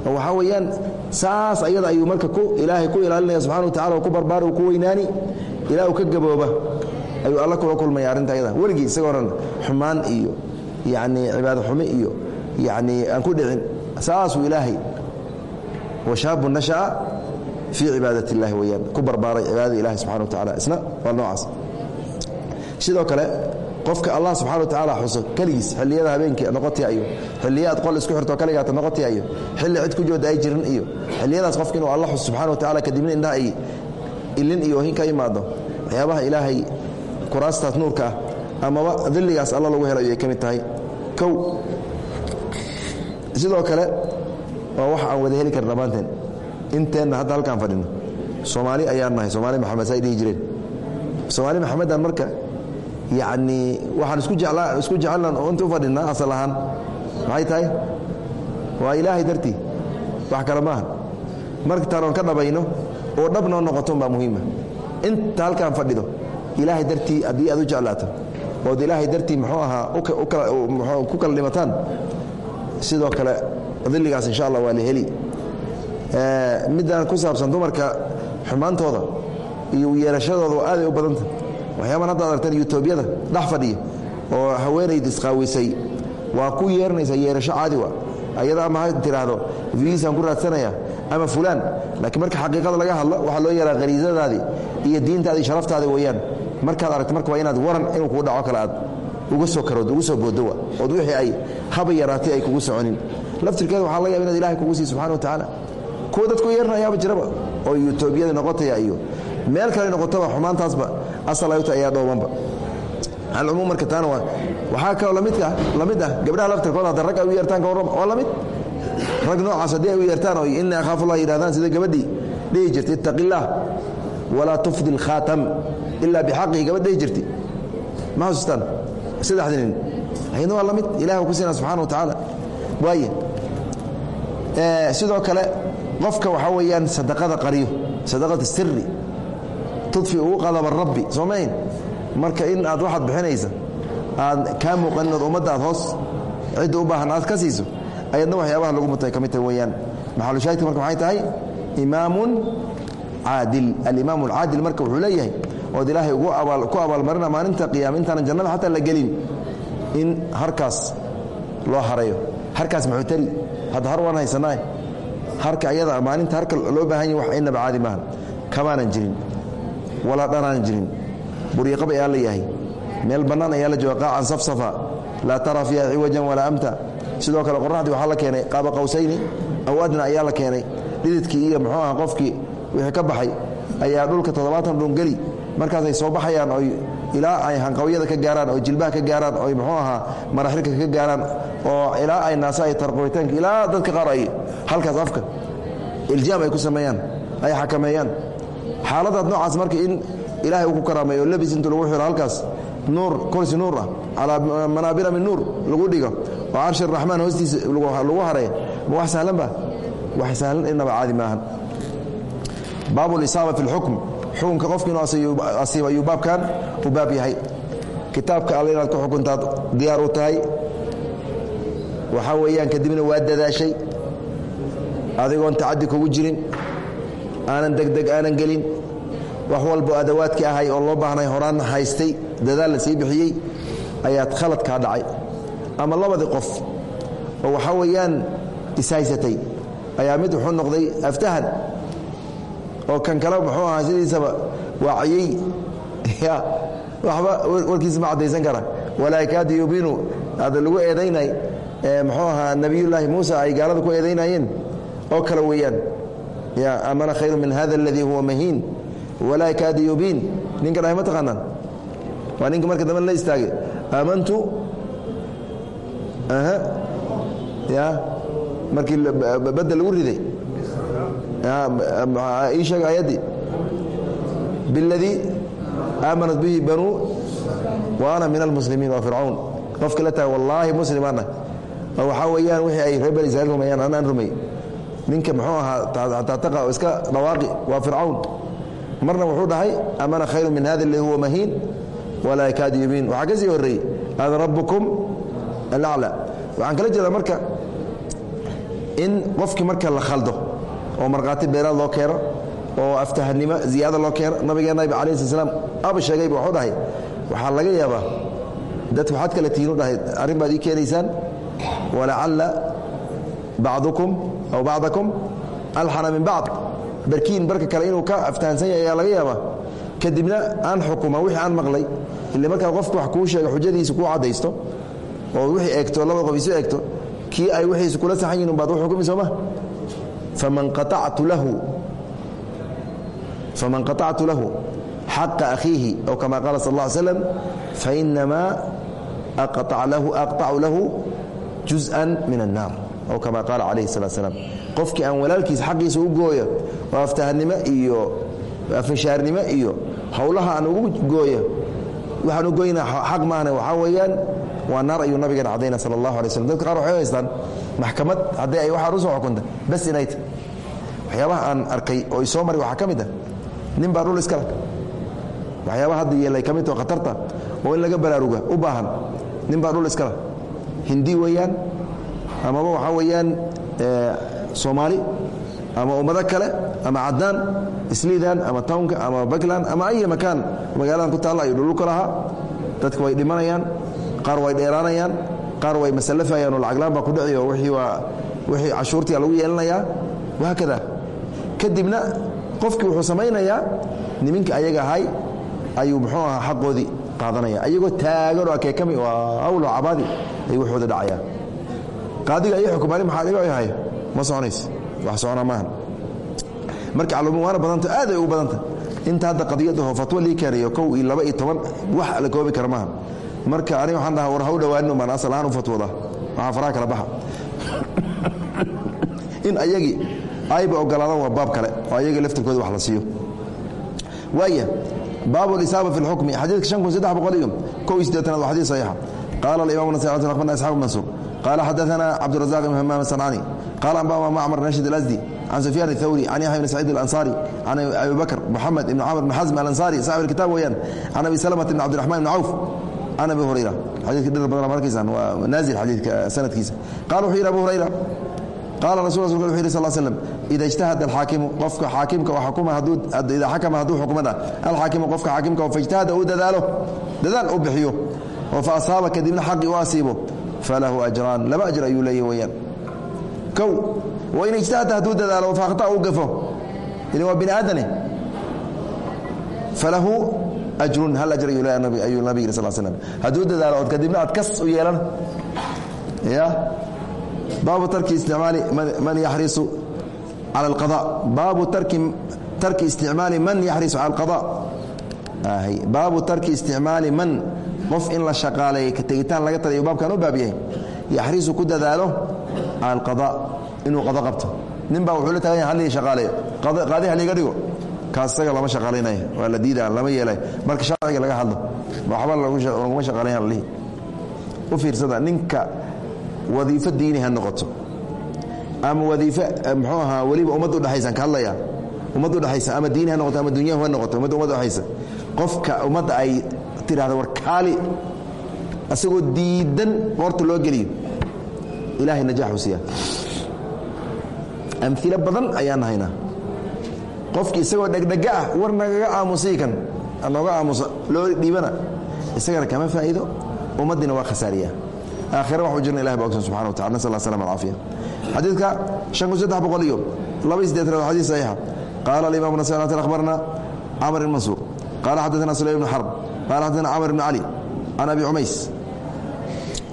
Waxaa weeyaan saas ayada ayuu marka ku ilaahay ku ilaalinaya subxana wa tacala oo ku barbaari ku weynaani ilaa uu ka gabooba. Ayuu alla kula kulmaya arrinta ayada. Weligii isagoonan xumaan iyo yacni cibaado xumi iyo yacni aan ku dhicin saasuu ilaahay washaabu nasha'a fii cibaadat اllahi weyaan ku barbaaray cibaadada ilahi subxana wa tacala isna waa noocaas. Sidoo kale qofka allah subxana wa tacaala xuso keligiis xilliyada habeenkii noqotaya iyo xilliyaad qol isku xirto kaligaata noqotaya iyo xilli cid ku jooda ay jirin iyo xilliyadaas qofka inuu alla xuso subxana wa tacala kadibna indhaha ay ilin iyo hin ka imaado waxyaabaha ilaahay kuraastaas nuurka ah amaba dilligaas alla lagu helayo ay ka mid tahay. Kow sidoo kale waa wax aan wada heli karna dhammaanteen inteenna hadda halkaan fadhino. Soomaali ayaan nahay soomaali maxamed say dhihi jireen. Soomaali maxamedan marka yacnii waxaan isku jeclaa isku jecelnan oo inta u fadhinaa asal ahaan. Maxay tahay? Waa ilaahay dartii wax kale maaha martaan oon ka dhabayno oo dhab noo noqoton baa muhiima. Inta halkaan fadhido ilaahay dartii haddii aad u jeclaato ood ilaahay dartii muxuu ahaa ku kala dhimataan sidoo kale dilligaas insha allah waa la heli middan ku saabsan dumarka xumaantooda iyo yeelashadooda waa aaday u badanta. Waxyaaban hadda ad argteen yutoobiyada dhex fadhiya oo haweenayd isqaawisay waa ku yeeranaysa yeerasho caadi wa ayada ama ha tiraahdo viisaan ku raadsanaya ama fulaan laakiin marka xaqiiqada laga hadlo waxaa loo yeeraa khariisadaadii iyo diintaadii sharaftaadi weeyaan. Markaad aragto marka waa inaad waran inuu kuu dhaco kale aad uga soo karood ugu soo boodowa ood wixii ay haba yaraatay ay kugu soconin. Laftirkeeda waxaa laga yaba inaad ilahay kugu sii subxana wa tacaala kuwa dadku yeeranayaaba jiraba. Oo yutoobiyada noqotaya iyo meel kale noqotaba xumaantaasba asal ayta ayaa dhoobanba alcumuum marka taana waa waxaa kaloo lamidka la mid ah gabdhaha laftirkooda hadda rag ay u yeertaan ka warrama waa la mid rag noocaas haddii ay u yeertaan oo innii akhaafullahi yidhahdaan sida gabadhii dhihi jirtay ittaqi illaah walaa tufdi alkhaatam ilaa bixaqihi gabadh dhihi jirtay. Ma xasuustaan saddexda nin. Ayadna waa la mid ilahi ku siina subxana wa tacaala. Waaya sidoo kale qofka waxaa weeyaan sadaqada qaryo sadaqada siri tudfi ugu qadaba rabbi soo mahayn marka in aad waxaad bixinaysa aad kaa muuqanin ood ummadda aad hoos cidda u baahan aad ka siiso ayadna waxyaabaha lagu mutay ka mid tahay weeyaan. Maxalushaahidka marka waxay tahay? Imaamun caadil. Alimaam alcaadil marka wuxuu leeyahay ood ilaahay ku abaalmarina maalinta qiyaama intaanan jannada xataa la gelin in harkaas loo harayo harkaas muxuu tari hadda har waan haysanaa harka ayada maalinta harka loo baahan yahy wax inaba caadi maaha kamaanan jirin walaa jirin buriiqaba ayaa la yahay meel bannaan ayaa la jooga qaacan safsafa laa tara fiiha ciwajan walaa amta. Sidoo kale qoraxdii waxaa la keenay qaaba qawsayni aw ayaa la keenay. Dhididkii iyo muxuu aha qofkii wixii ka baxay ayaa dhulka toddobaatan dhungeli markaasay soo baxayaan oy ilaa ay hanqawyada ka gaaraan oo jilbaha ka gaaraan oy muxuu ahaa maraxilka ka gaaraan oo ilaa ay naasa ay tarqowitaanka ilaa dadka qaar ay halkaas afka iljaam ay ku sameeyaan ay xakameeyaan. Xaaladaad noocaas marka in ilaahay uu ku karaameeyo labis intu lagu xiro halkaas nuur kursi nuur ah calaa manaabira min nuur lagu dhigo oo carshi raxmaan hoostiisa lagu haray. Ma wax sahlan ba wax sahlan inaba caadi maahan. Baabu lisaaba fi lxukm xukunka qofka inuu asiibo ayuu baabkan u baab yahay. Kitaabka alle inaad ku xukuntaad diyaar u tahay. Waxaa weeyaan kadibna waa dadaashay. Adigoon tacadi kugu jirin aanan degdeg aanan gelin. Wax walbo adawaadkii ahay oo loo baahnay horaan haystay dadaal la sii bixiyey ayaad khalad kaa dhacay. Ama labadii qof oo waxaa weeyaan ishaysatay ayaa mid wuxuu noqday aftahan oo kan kale muxuu ahaa sidiisaba waaciyey ya waxba warkiisa ma caddaysan kara. Walaa yakaadu yubiinu ada lagu eedaynay muxuu ahaa nebiyullaahi muusa ay gaalada ku eedaynayeen? Oo kale weeyaan. Ya amana khayru min hada aladii huwa mahiin. Walaa yakaadu yubiin ninka dhahay ma taqaanaan? Waa ninka marka dambe la istaagay. Aamantu? Ya markii badda lagu riday sheeg ayaddii biاladii aamanat bihi banuu wa ana min almuslimiin waa fircawn qofka la tahay wallaahi muslimaana oo waxaa weeyaan wixii ay reer bani israiil rumeeyaan anaan rumey ninka muxuu ahaa taataqa iska dhawaaqi waa fircawn marna wuxuu dhahay amana khayru min hada aladi huwa mahiin walaa yakaadu yubiin. Waxaa ka sii horreeyey ana rabbukum alaclى waxaan kala jeedaa marka in qofkii marka la khaldo oo markhaati beeraad loo keeno oo aftahanimo ziyaada loo keeno. Nabigeenna sl slam aba sheegayba wuxuu dhahay waxaa laga yaabaa dadka waxaad kala tihiin u dhahay arrin baad ii keenaysaan walacalla bacdukum aw bacdakum alxana min bacd. Barkiin barka kale inuu ka aftahansan yahay ayaa laga yaabaa. Kadibna aan xukuma wixii aan maqlay ile markaa qofku wax kuu sheega xujadiisa kuu caddaysto oo wixii eegto labada qof isu eegto kii ay wixiisa kula saxan yihiin baad u xukumi qaطactu lahu faman qaطactu lahu xaqa akhiihi ow kama qaala sal اlla ly slam fainamaa aqطacu lahu juzءan min الnaar ow kama qaala calayhi الsalaat slam qofkii aan walaalkiisa xaqiisa u gooyo oo aftahannimo iyo afashaarnimo iyo howlaha aan ugu gooyo waxaan u goynaa xaq maahne waxaa weeyaan waa naar ayuu nabigeena cadayna sal allahu alay slm dadka qaar waxay haystaan maxkamad haddii ay waxaan u soo xukunta bas inay ta waxyaabaha aan arkay oo isoo mari waxaa ka mid ah nin baa dhul iskale waxyaabaha hadda yeelay ka mid oo khatarta oo in laga baraaruga u baahan nin baa dhul iskale hindi weeyaan amaba waxaa weeyaan soomaali ama ummado kale ama caddaan isliidan ama townka ama backland ama aya makaan magaaladan ku taalla ayuu dhululka lahaa. Dadka way dhimanayaan qaar way dheeraanayaan qaar way masallafayaan oo lacaglaan baa ku dhici oo wixii cashuurtia lagu yeelanayaa. Wahaakada kadibna qofkii wuxuu samaynayaa niminka ayaga ahay ayuu muxuu ahaa xaqoodii qaadanaya ayagoo taagan oo akeekami waa awlo cabaadi ay waxooda dhacayaan qaadiga iyo xukumaani maxaa dhigo yahay ma soconays wax socona maahan. Marka caluumin waana badanta aad ay ugu badanta. Inta hadda qadiyadaho fatwo lii keenayo kow iyo laba iyo toban wax la koobi kara maaha marka aniga waxaan dhahaa war haw dhawaanin baan asal ahaan u fatwooda. Waxaa faraha kala baxa. In ayagii ayba ogolaadaan waa baab kale oo ayaga laftirkooda wa la siiyo. Waaya baab اisaaba fi اxukmi xadiidka an kun saddex boqol iyo kow iyo sideetanaad waa xadii saxiixa. Qaala aimam nas akhbarna isxaaq mansuur. Qaala xadaثana cabduلraزaq ibn hamaam asancani qaala anbama macmar rashid alasdi can sufyaan اthawri can yaxya bn saciid اlansaari can abi bakr moxamed ibn camr bn xasm alansaari saaxib kitaab weyaan can abi salmata ibn cabdiraxman ibn cawf can abi hurayra. Xadika dhir badan markaysaan waa naazil xadiika sanadkiisa. Qala wuxuu yidhi abu hurayra qaala rasul rasulka wuxu yidhi sal slam ida ijtahada alxaakimu qofka xaakimka oo xukuma idaa xakama hadduu xukumada alxaakimu qofka xaakimka oo faijtahada uu dadaalo dadaal u bixiyo oo fa asaaba kadibna xaqii u asiibo falahu ajraan laba ajr ayuu leeyahy weyaan kow wain ijtahada hadduu dadaalo fa akhta uu gafo ilin waa bini aadane falahu ajrun hal ajr ayuu nabi yiri sal slam hadduu dadaalo ood kadibna aad kas u yeelan ya baabu tarki isticmaali man yaxrisu cala alqada. Baabu tarki isticmaali man yaxrisu cala alqada. Baabu tarki isticmaali man qof in la shaqaaleeya tegitaan laga talayo baabkan u baab yahay yaxrisu ku dadaalo cala alqada inuu qado qabto. Nin baa wuxuu la tagan yahay hallii shaqaaleeyo qaadi haliga dhigo kaas isaga lama shaqaalaynaya waa la diida lama yeelay. Marka sharciga laga hadlo waxba laguma shaqaalayn lihi u fiirsada ninka wadiifo diini ha noqoto. Ama wadiifo mxuu ahaa weliba ummadda udhexaysan ka hadlaya. Ummadda udhexaysa ama diini ha noqoto ama dunyahu ha noqoto ummadda ummadda udhexaysa qofka ummadda ay tidhahda war kaali asagoo diidan qoorta loo geliyo ilaahay najaaxu siiya. Amilo badan ayaan haynaa qofki isagoo dhegdhega ah war nagaga aamusii kan nooga aamusa loo dhiibana isagana kama faa'iido? Ummaddiina waa khasaariya aakhira waxu jirna ilahi ba ogsan subxana wa tacala nasal allah slam alcaafiya xadiidka shan kun saddex boqol iyo laba iyo siddeetan waa xadiis saxiixa. Qaala alimamu nasai akhbarna camr ibn mansuur qaala xaddaثna sulaym ibn xarb qaala xaddaثna camr ibn cali can abi cumays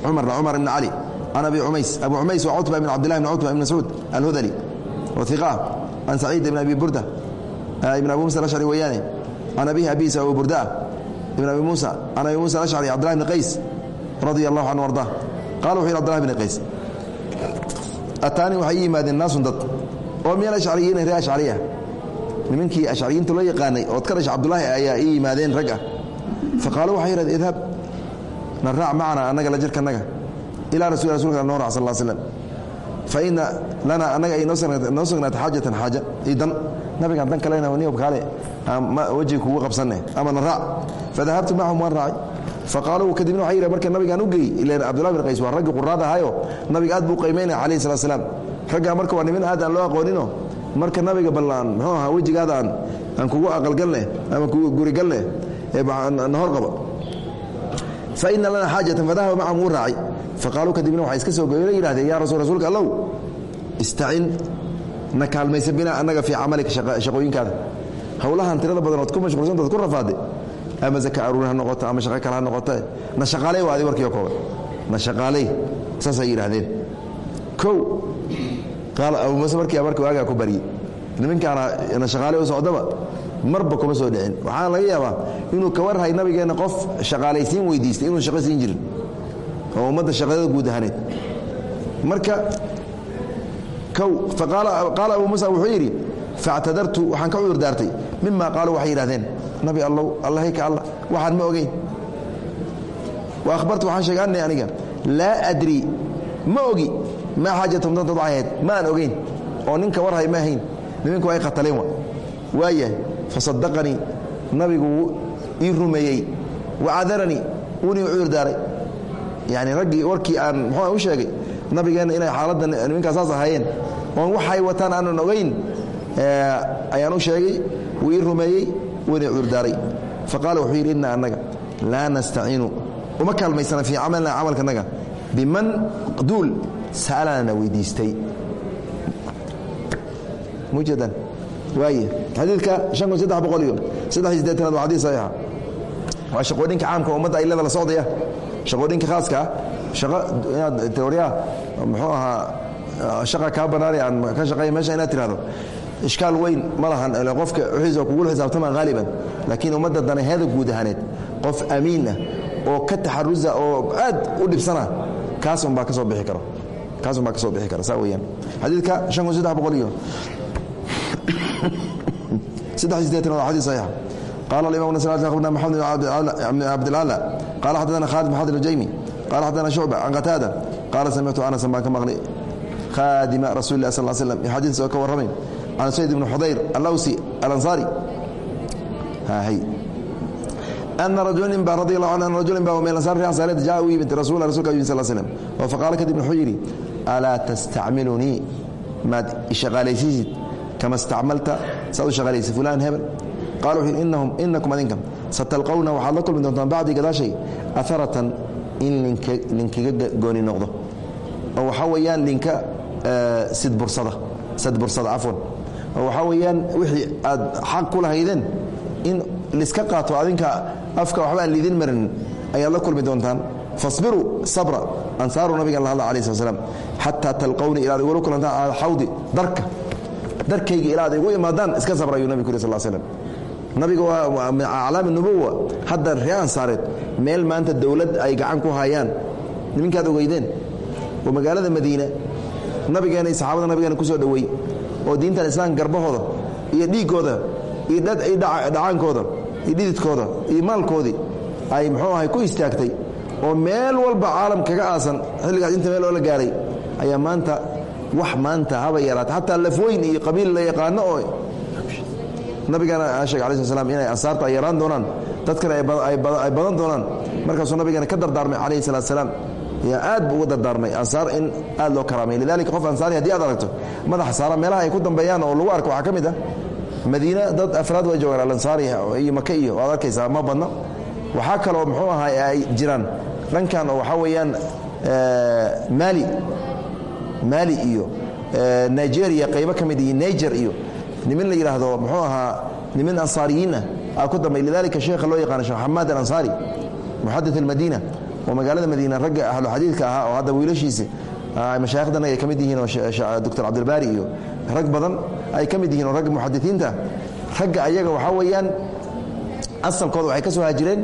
cumarna cumar ibn cali can abi cumays abu cumays waa cutba ibn cabdillahi ibn cutba ibn mascuud alhudali. Waiqah can saciid ibn abi burda. Ibn abu musa alashcari weeyaane can abihi abiisa abu burdaa ibn abi muusa can abi musa alashcari cbdillahi bni qays radia allahu canhu arda qala wuxu yhi abdillahi bni qays ataanii waxay ii yimaadeen naasun dad oo min alashcariyiina ree ashcariya nimankii ashcariyiinta loo yaqaanay ood ka dhasha cabdulaahi ayaa ii yimaadeen rag ah faqaaluu waxay yidhahdeen idhab na raac macana annaga la jirkanaga ilaa rasul rasulka noo rac sal slam fa ina lana annaga ay noo sugnaatay xaajatan xaaja idan nabigaan dan kalena niob kaale wejiga kugu qabsanne ama na raac fadahabtu macahum waan raacay faqaaluu kadibna yidhahen marka nabigaan u geey ilan cabdullahi bin qays waa raggii quraad ahayo nabiga aad buu qiimaynaya calayhi salat slaam raggaa marka waa niman aad aan loo aqoonino marka nabiga ballaan muxuu ahaa wejigaada aan aan kugu aqalgalneh ama kugu gurigalneh ee na horqaba fa ina lana xaajatan fadahaba macahum wuu raacay faqaaluu kadibna waxay iska soo goyla yidhahdeen yaa rasul rasuulka allow istacin na kaalmaysa binaa annaga fii camalika shaqooyinkaada howlahan tirada badanood ku mashquulsantood ku rafaade ama zaka aruurin ha noqoto ama shaqo kale ha noqote na shaqaaley waa adi warkiio kooban. Na shaqaaley saasay yidhaahdeen. Kow qaala abu muuse markii marka waagaa ku baryey nimankaana na shaqaaley u socdaba marba kuma soo dhicin. Waxaana laga yaabaa inuu ka warhay nabigeenna qof shaqaalaysiin weydiistay inuun shaqo siin jirin. Oo ummadda shaqadada guud ahaneed marka kow faqaala abu muusa wuxuu yidhi factadartu waxaan ka cudur daartay mima qaaluu waxay yidhahdeen nabi allow allahayka alla waxaan ma ogeyn. Wa ahbartu waxaan sheegay annii aniga laa adri ma ogi maa xaajatum dantood waxay ahayd ma aan ogeyn oo ninka warhay ma ahayn nimanku ay qataleen wa. Waayahay fasadaqanii nabigu wuu ii rumeeyey wacadaranii wuunii cudur daaray. Yani raggii warkii aan muxuu u sheegay nabigeenna inay xaaladda nimankaa saas ahaayeen oon waxay wataan aanan ogeyn ayaan u sheegay wuu ii rumeeyey wuunii cudurdaaray faqaala wuxuu yidhi inna annaga laa nastaciinu. Uma kaalmaysana fii camalina camalkanaga biman duul sa'alanana weydiistay. Mujadan. Waaye xadiidka shan kun saddex boqol iyo saddex iyo siddeetanaad waa xadiid saxiixa. Waa shaqooyinka caamka ummadda ailada la socdaya. Shaqooyinka khaaska shaqo inaad teoriyaa muxuu ahaa shaqa kaa bannaanay aan ka shaqeeya meesha inaad tirahdo ishkaal weyn ma lahan qofka wixiisa kugula xisaabtama haaliban laakiin ummadda danaheeda guud ahaaneed qof amiin ah oo ka taxarusa oo aad u dhibsana kaas unbaa ka soo bixi karo kaas unbaa ka soo bixi kara saa weeyaan xadiidka shan kun saddex boqol iyo saddex iyo siddeetan waa xadiid saxiixa قال الإمام النسائي أخبرنا محمد بن عبد الأعلى قال حدثنا خالد بن حضر الجيمي قال حدثنا شعبة عن قتادة قال سمعت أنس ما كمغني خادم رسول الله صلى الله عليه وسلم حديث سوى كورمين عن سيد بن حضير اللوسي الأنصاري ها هي أن رجل با رضي الله عنه أن رجل با من الأنصار في أنصار جاء بنت رسول رسولك صلى الله عليه وسلم فقال كذب بن حجري ألا تستعملني ما شغاليسيsid كما استعملت سأو شغاليسي فلان هبل qal wuxu yidhi innahum inakum adinka satalqowna waxaad la kulmi doontaan bacdii gadaashay aharatan in linkaga gooni noqdo oo waxaa weeyaan linka sidbursada sadbursada cafwan oo waxaa weeyaan wixii aad xaq ku lahaydeen in liska qaato adinka afka waxba aan liidin marinin ayaad la kulmi doontaan. Fasbiruu sabra ansaaru nabigan la hadla alai slat slam xataa talqowni ilaad igula kulantaan ala xawdi darka. Darkayga ilaa ad igu imaadaan iska sabra ayuu nabig ku yiri sal slam nabiga waa min aclaami nubuwa hadda ree ansaareed meel maanta dowlad ay gacan ku hayaan. Niminkaad ogeydeen? Oo magaalada madiine nabigeena iyo saxaabada nabigeena ku soo oo diintan islaamka garbahooda iyo dhiiggooda iyo dhacaankooda iyo dhididkooda iyo maalkoodii ay muxuu ahay ku istaagtay oo meel walba caalam kaga aasan xilligaas inta meel oo la gaaray ayaa maanta wax maanta haba yaraata xataa lafweyn iyo qabiil la yaqaano oo nabigeena sheeg ala sl slam inay ansaarta ay yaraan doonaan dadkana ay badan doonaan. Markaasuu nabigeena ka dardaarmay calayhi salaat salaam aad buu uga dardaarmay ansaar in aad loo karaamay. Lidalika qof ansaari haddii aad aragto madaxa saara meelaha ay ku dambeeyaan oo lagu arko waxaa ka mid ah madiina dad afraad way joogaan alansaari iyo maka iyo waad arkaysaa ma badno waxaa kaloo muxuu ahaa ay jiraan dhankan oo waxaa weeyaan maali maali iyo nigeria qaybo ka mid iyo niger iyo nimin la yidhaahdo muxuu ahaa nimin ansaariyiinah aa ku dambay lidalika sheekha loo yaqaano sheekh xamaad alansaari muxadit almadiina oo magaalada madiina ragga ahlu xadiidka ahaa oo hadda wiilashiisi mashaaikhdana ay ka mid yihiin oo doctor cabdilbaari iyo rag badan ay ka mid yihiin oo ragga muxadisiinta ragga ayaga waxaa weeyaan asalkooda waxay ka soo haajireen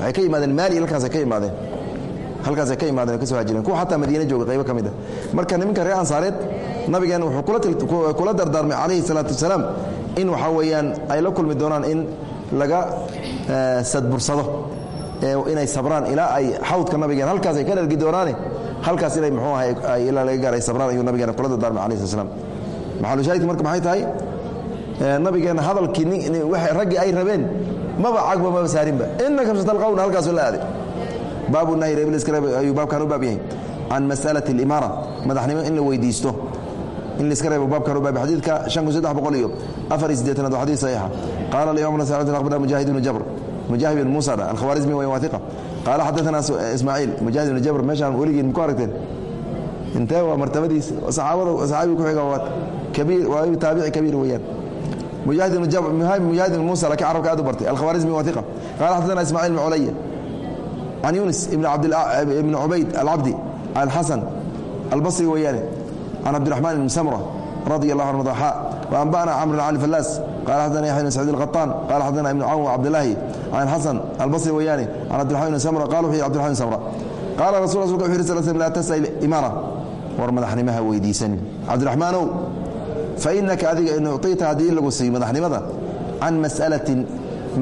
waxay ka yimaadeen maali halkaasay ka yimaadeen halkaasay ka imaadeen ka soo haajireen. Kuwa xataa madiina jooga qaybo ka mid a marka nimanka reer ansaareed nabigeen wuxuu kula dardaarmay calayhi salaatu wasalaam in waxaa weeyaan ay la kulmi doonaan in laga sadbursado inay sabraan ilaa ay xawdka nabigeen halkaas ay ka dhargi doonaane halkaas inay mxuu ahay ilaa laga gaar ay sabraan ayuu nabigeena kula dardaarmay alayh slat slam maxalushaahidka marka maxay tahay? Nabigeenna hadalkii raggii ay rabeen maba cagba maba saarinba. Inaka satalqawna halkaasuu la aaday. Baabu nahyi reebliskreeb ayuu baabkan u baab yahay. Can masalati alimaara madaxnimo in la weydiisto. In laiska reebo baabkan u baab xadiidka shan kun saddex boqol iyo afar iyo siddeetanaad waa xadiid saxiixa qaala alimam sacid akhbarna mujaahid ibnu jabr mujaahid ibn muusa alkhawaarizmi wa waaiqa qaala xadaثana ismaaciil mujaahid ibn jabr meeshaan weligiin ku aragteen intee waa martabadiis saxaabada saxaabiga ku xiga waa kabiir waa taabici kabiir weeyaan. Mujaahid ibn jabr mujaahid ibn muusa laakiin carabka aad u bartay. Alkhawaarizmi waaiqa qaala xadaثana ismaaciil ibn culaya can yunis ibn ibn cubayd alcabdi can xasan albasri weeyaane. Can cabdiraxmaan ibn samra radi allah an adaxaa waanba'na camr cali fallaas qala xadana yaxya bn saciid alqaطaan qala xadana ibn cawn cabdilaahi can xasan albasri weeyaane can cabdiraxman ibn samra qala wuxu yhi cbdiraxman ibn samra qaala rasul rasulka wuxu yhi sal slm laa tas'al imaara war madaxnimaha weydiisanin cabdiraxmaanow fa inaka adiga in ucطita haddii lagu siiyo madaxnimada can mas'alatin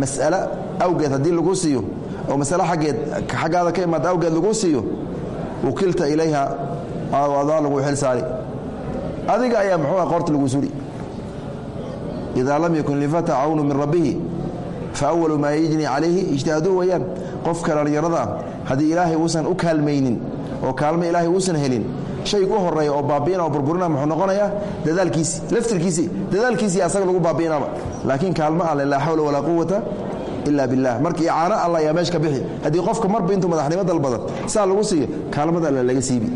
mas'ale awgeed haddii lagu siiyo oo masale aggeed xaggaada ka imaada awgeed laguu siiyo ukilta ilayha adaa lagu xil saari adiga ayaa muxuu qoorta lagu suri idaa lam yakun lifata cawnu min rabbihi fa awalu maa yajni calayhi ijtihaaduu wayaan qofka dhallinyarada haddii ilaahay uusan u kaalmaynin oo kaalmo ilaahay uusan helin shayg u horreeya oo baabi'ina oo burburina muxuu noqonayaa dadaalkiisi laftirkiisii dadaalkiisii asaga lagu baabi'inaba laakiin kaalmo alle laa xawla walaa quwata ila bilah marka icaano alla ayaa meesh ka bixi haddii qofka marba intuu madaxnimo dalbado saa lagu siiyo kaalmada alle laga siibi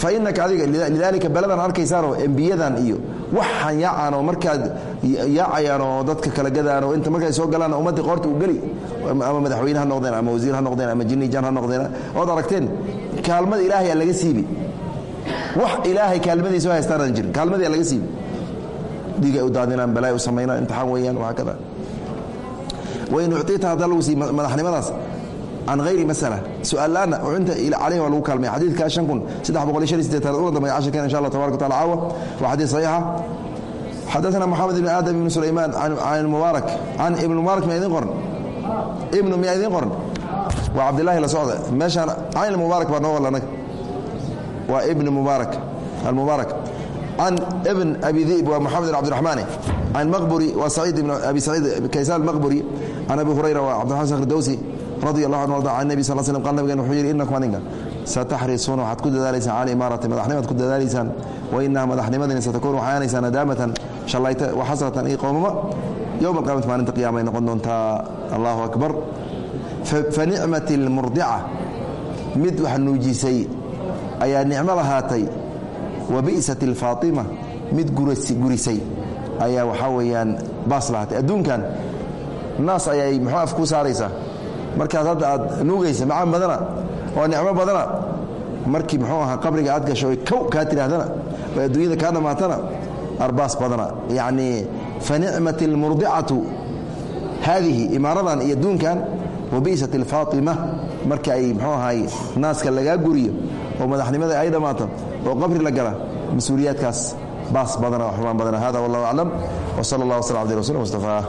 fa inaka adiga lidaalika beladan arkaysaanoo embiyadan iyo waxaan yaacaan oo markaad yaacayaan oo dadka kala gadaan oo inta markay soo galaan ummadda qoorta u geli ama madaxweyne ha noqdeen ama wasiir ha noqdeen ama jinnijan ha noqdeen ood aragteen kaalmada ilaahay aa laga siibi. Wax ilaahay kaalmadiisa o haystaanaan jirin kaalmadii aa laga siibi. Dhiigay u daadinaan balaay u samaynaan imtixaan weeyaan waa kada wain ucطita haddaa lagu siiy madaxnimadaas can hayri masala. Su-aal-aanna ucinta caleyh waa lagu kaalmaya xadiidka shan kun saddex boqol iyo shan iyo sideetanaad una dambeya casharkeen insha allah tabaraka wataala caawa. Waa xadiid saxiixa. Xadaثana moxamed ibn aadam ibn sulaymaan can mubaarak can ibn mubaarak miyaa idin qoran ibnu miyaa idin qoran waa cabdillahi la socda. Meeshaan cayn mubaarak baa noo wal anaga waa ibn mubaarak almubaarak can ibn abi di'b waa moxamed ibn cabdiraxmaani can maqburi waa saciid ibn abi saciid kaysaan maqburi. Can abi hurayra waa cabdiraxman sakhr dawsi radi allah anu arda can nebi sal slm qal nabigen wuxuu yidhi inakum adinka sataxrisuuna waxaad ku dadaalaysaan cala imaarati madaxnimaad ku dadaalaysaan wa inaha madaxnimadani satakunu waxay aanaysaa nadaamatan shallayta wa xasratan iyo qoomamo yowma alqiyamati maalinta qiyama ay noqon doontaa. Allahu akbar. Fa nicmati almurdica mid wax nuujisay ayaa nicmo lahaatay. Wa bi'sat alfaatima mid gurisay ayaa waxaa weeyaan baas lahaatay. Adduunkan naas ayay muxuu af ku saaraysaa markaas hadda aad nuugaysa macaan badana oo nicmo badana markii muxuu ahaa qabriga aad gasho kow kaa tidhaahdana oo adduunyada kaa dhammaatana arbaas badana. Yacnii fa almurdicatu haadihi imaaradan iyo adduunkan wa bi'sat alfaatima marka ay muxuu ahaay naaska lagaa guriyo oo madaxnimada ay dhammaato oo qabri la gala mas'uuliyaadkaas baas badana waxbaan badana. Hada wallahu aclam wsala allah waslam abdi rasul mustafa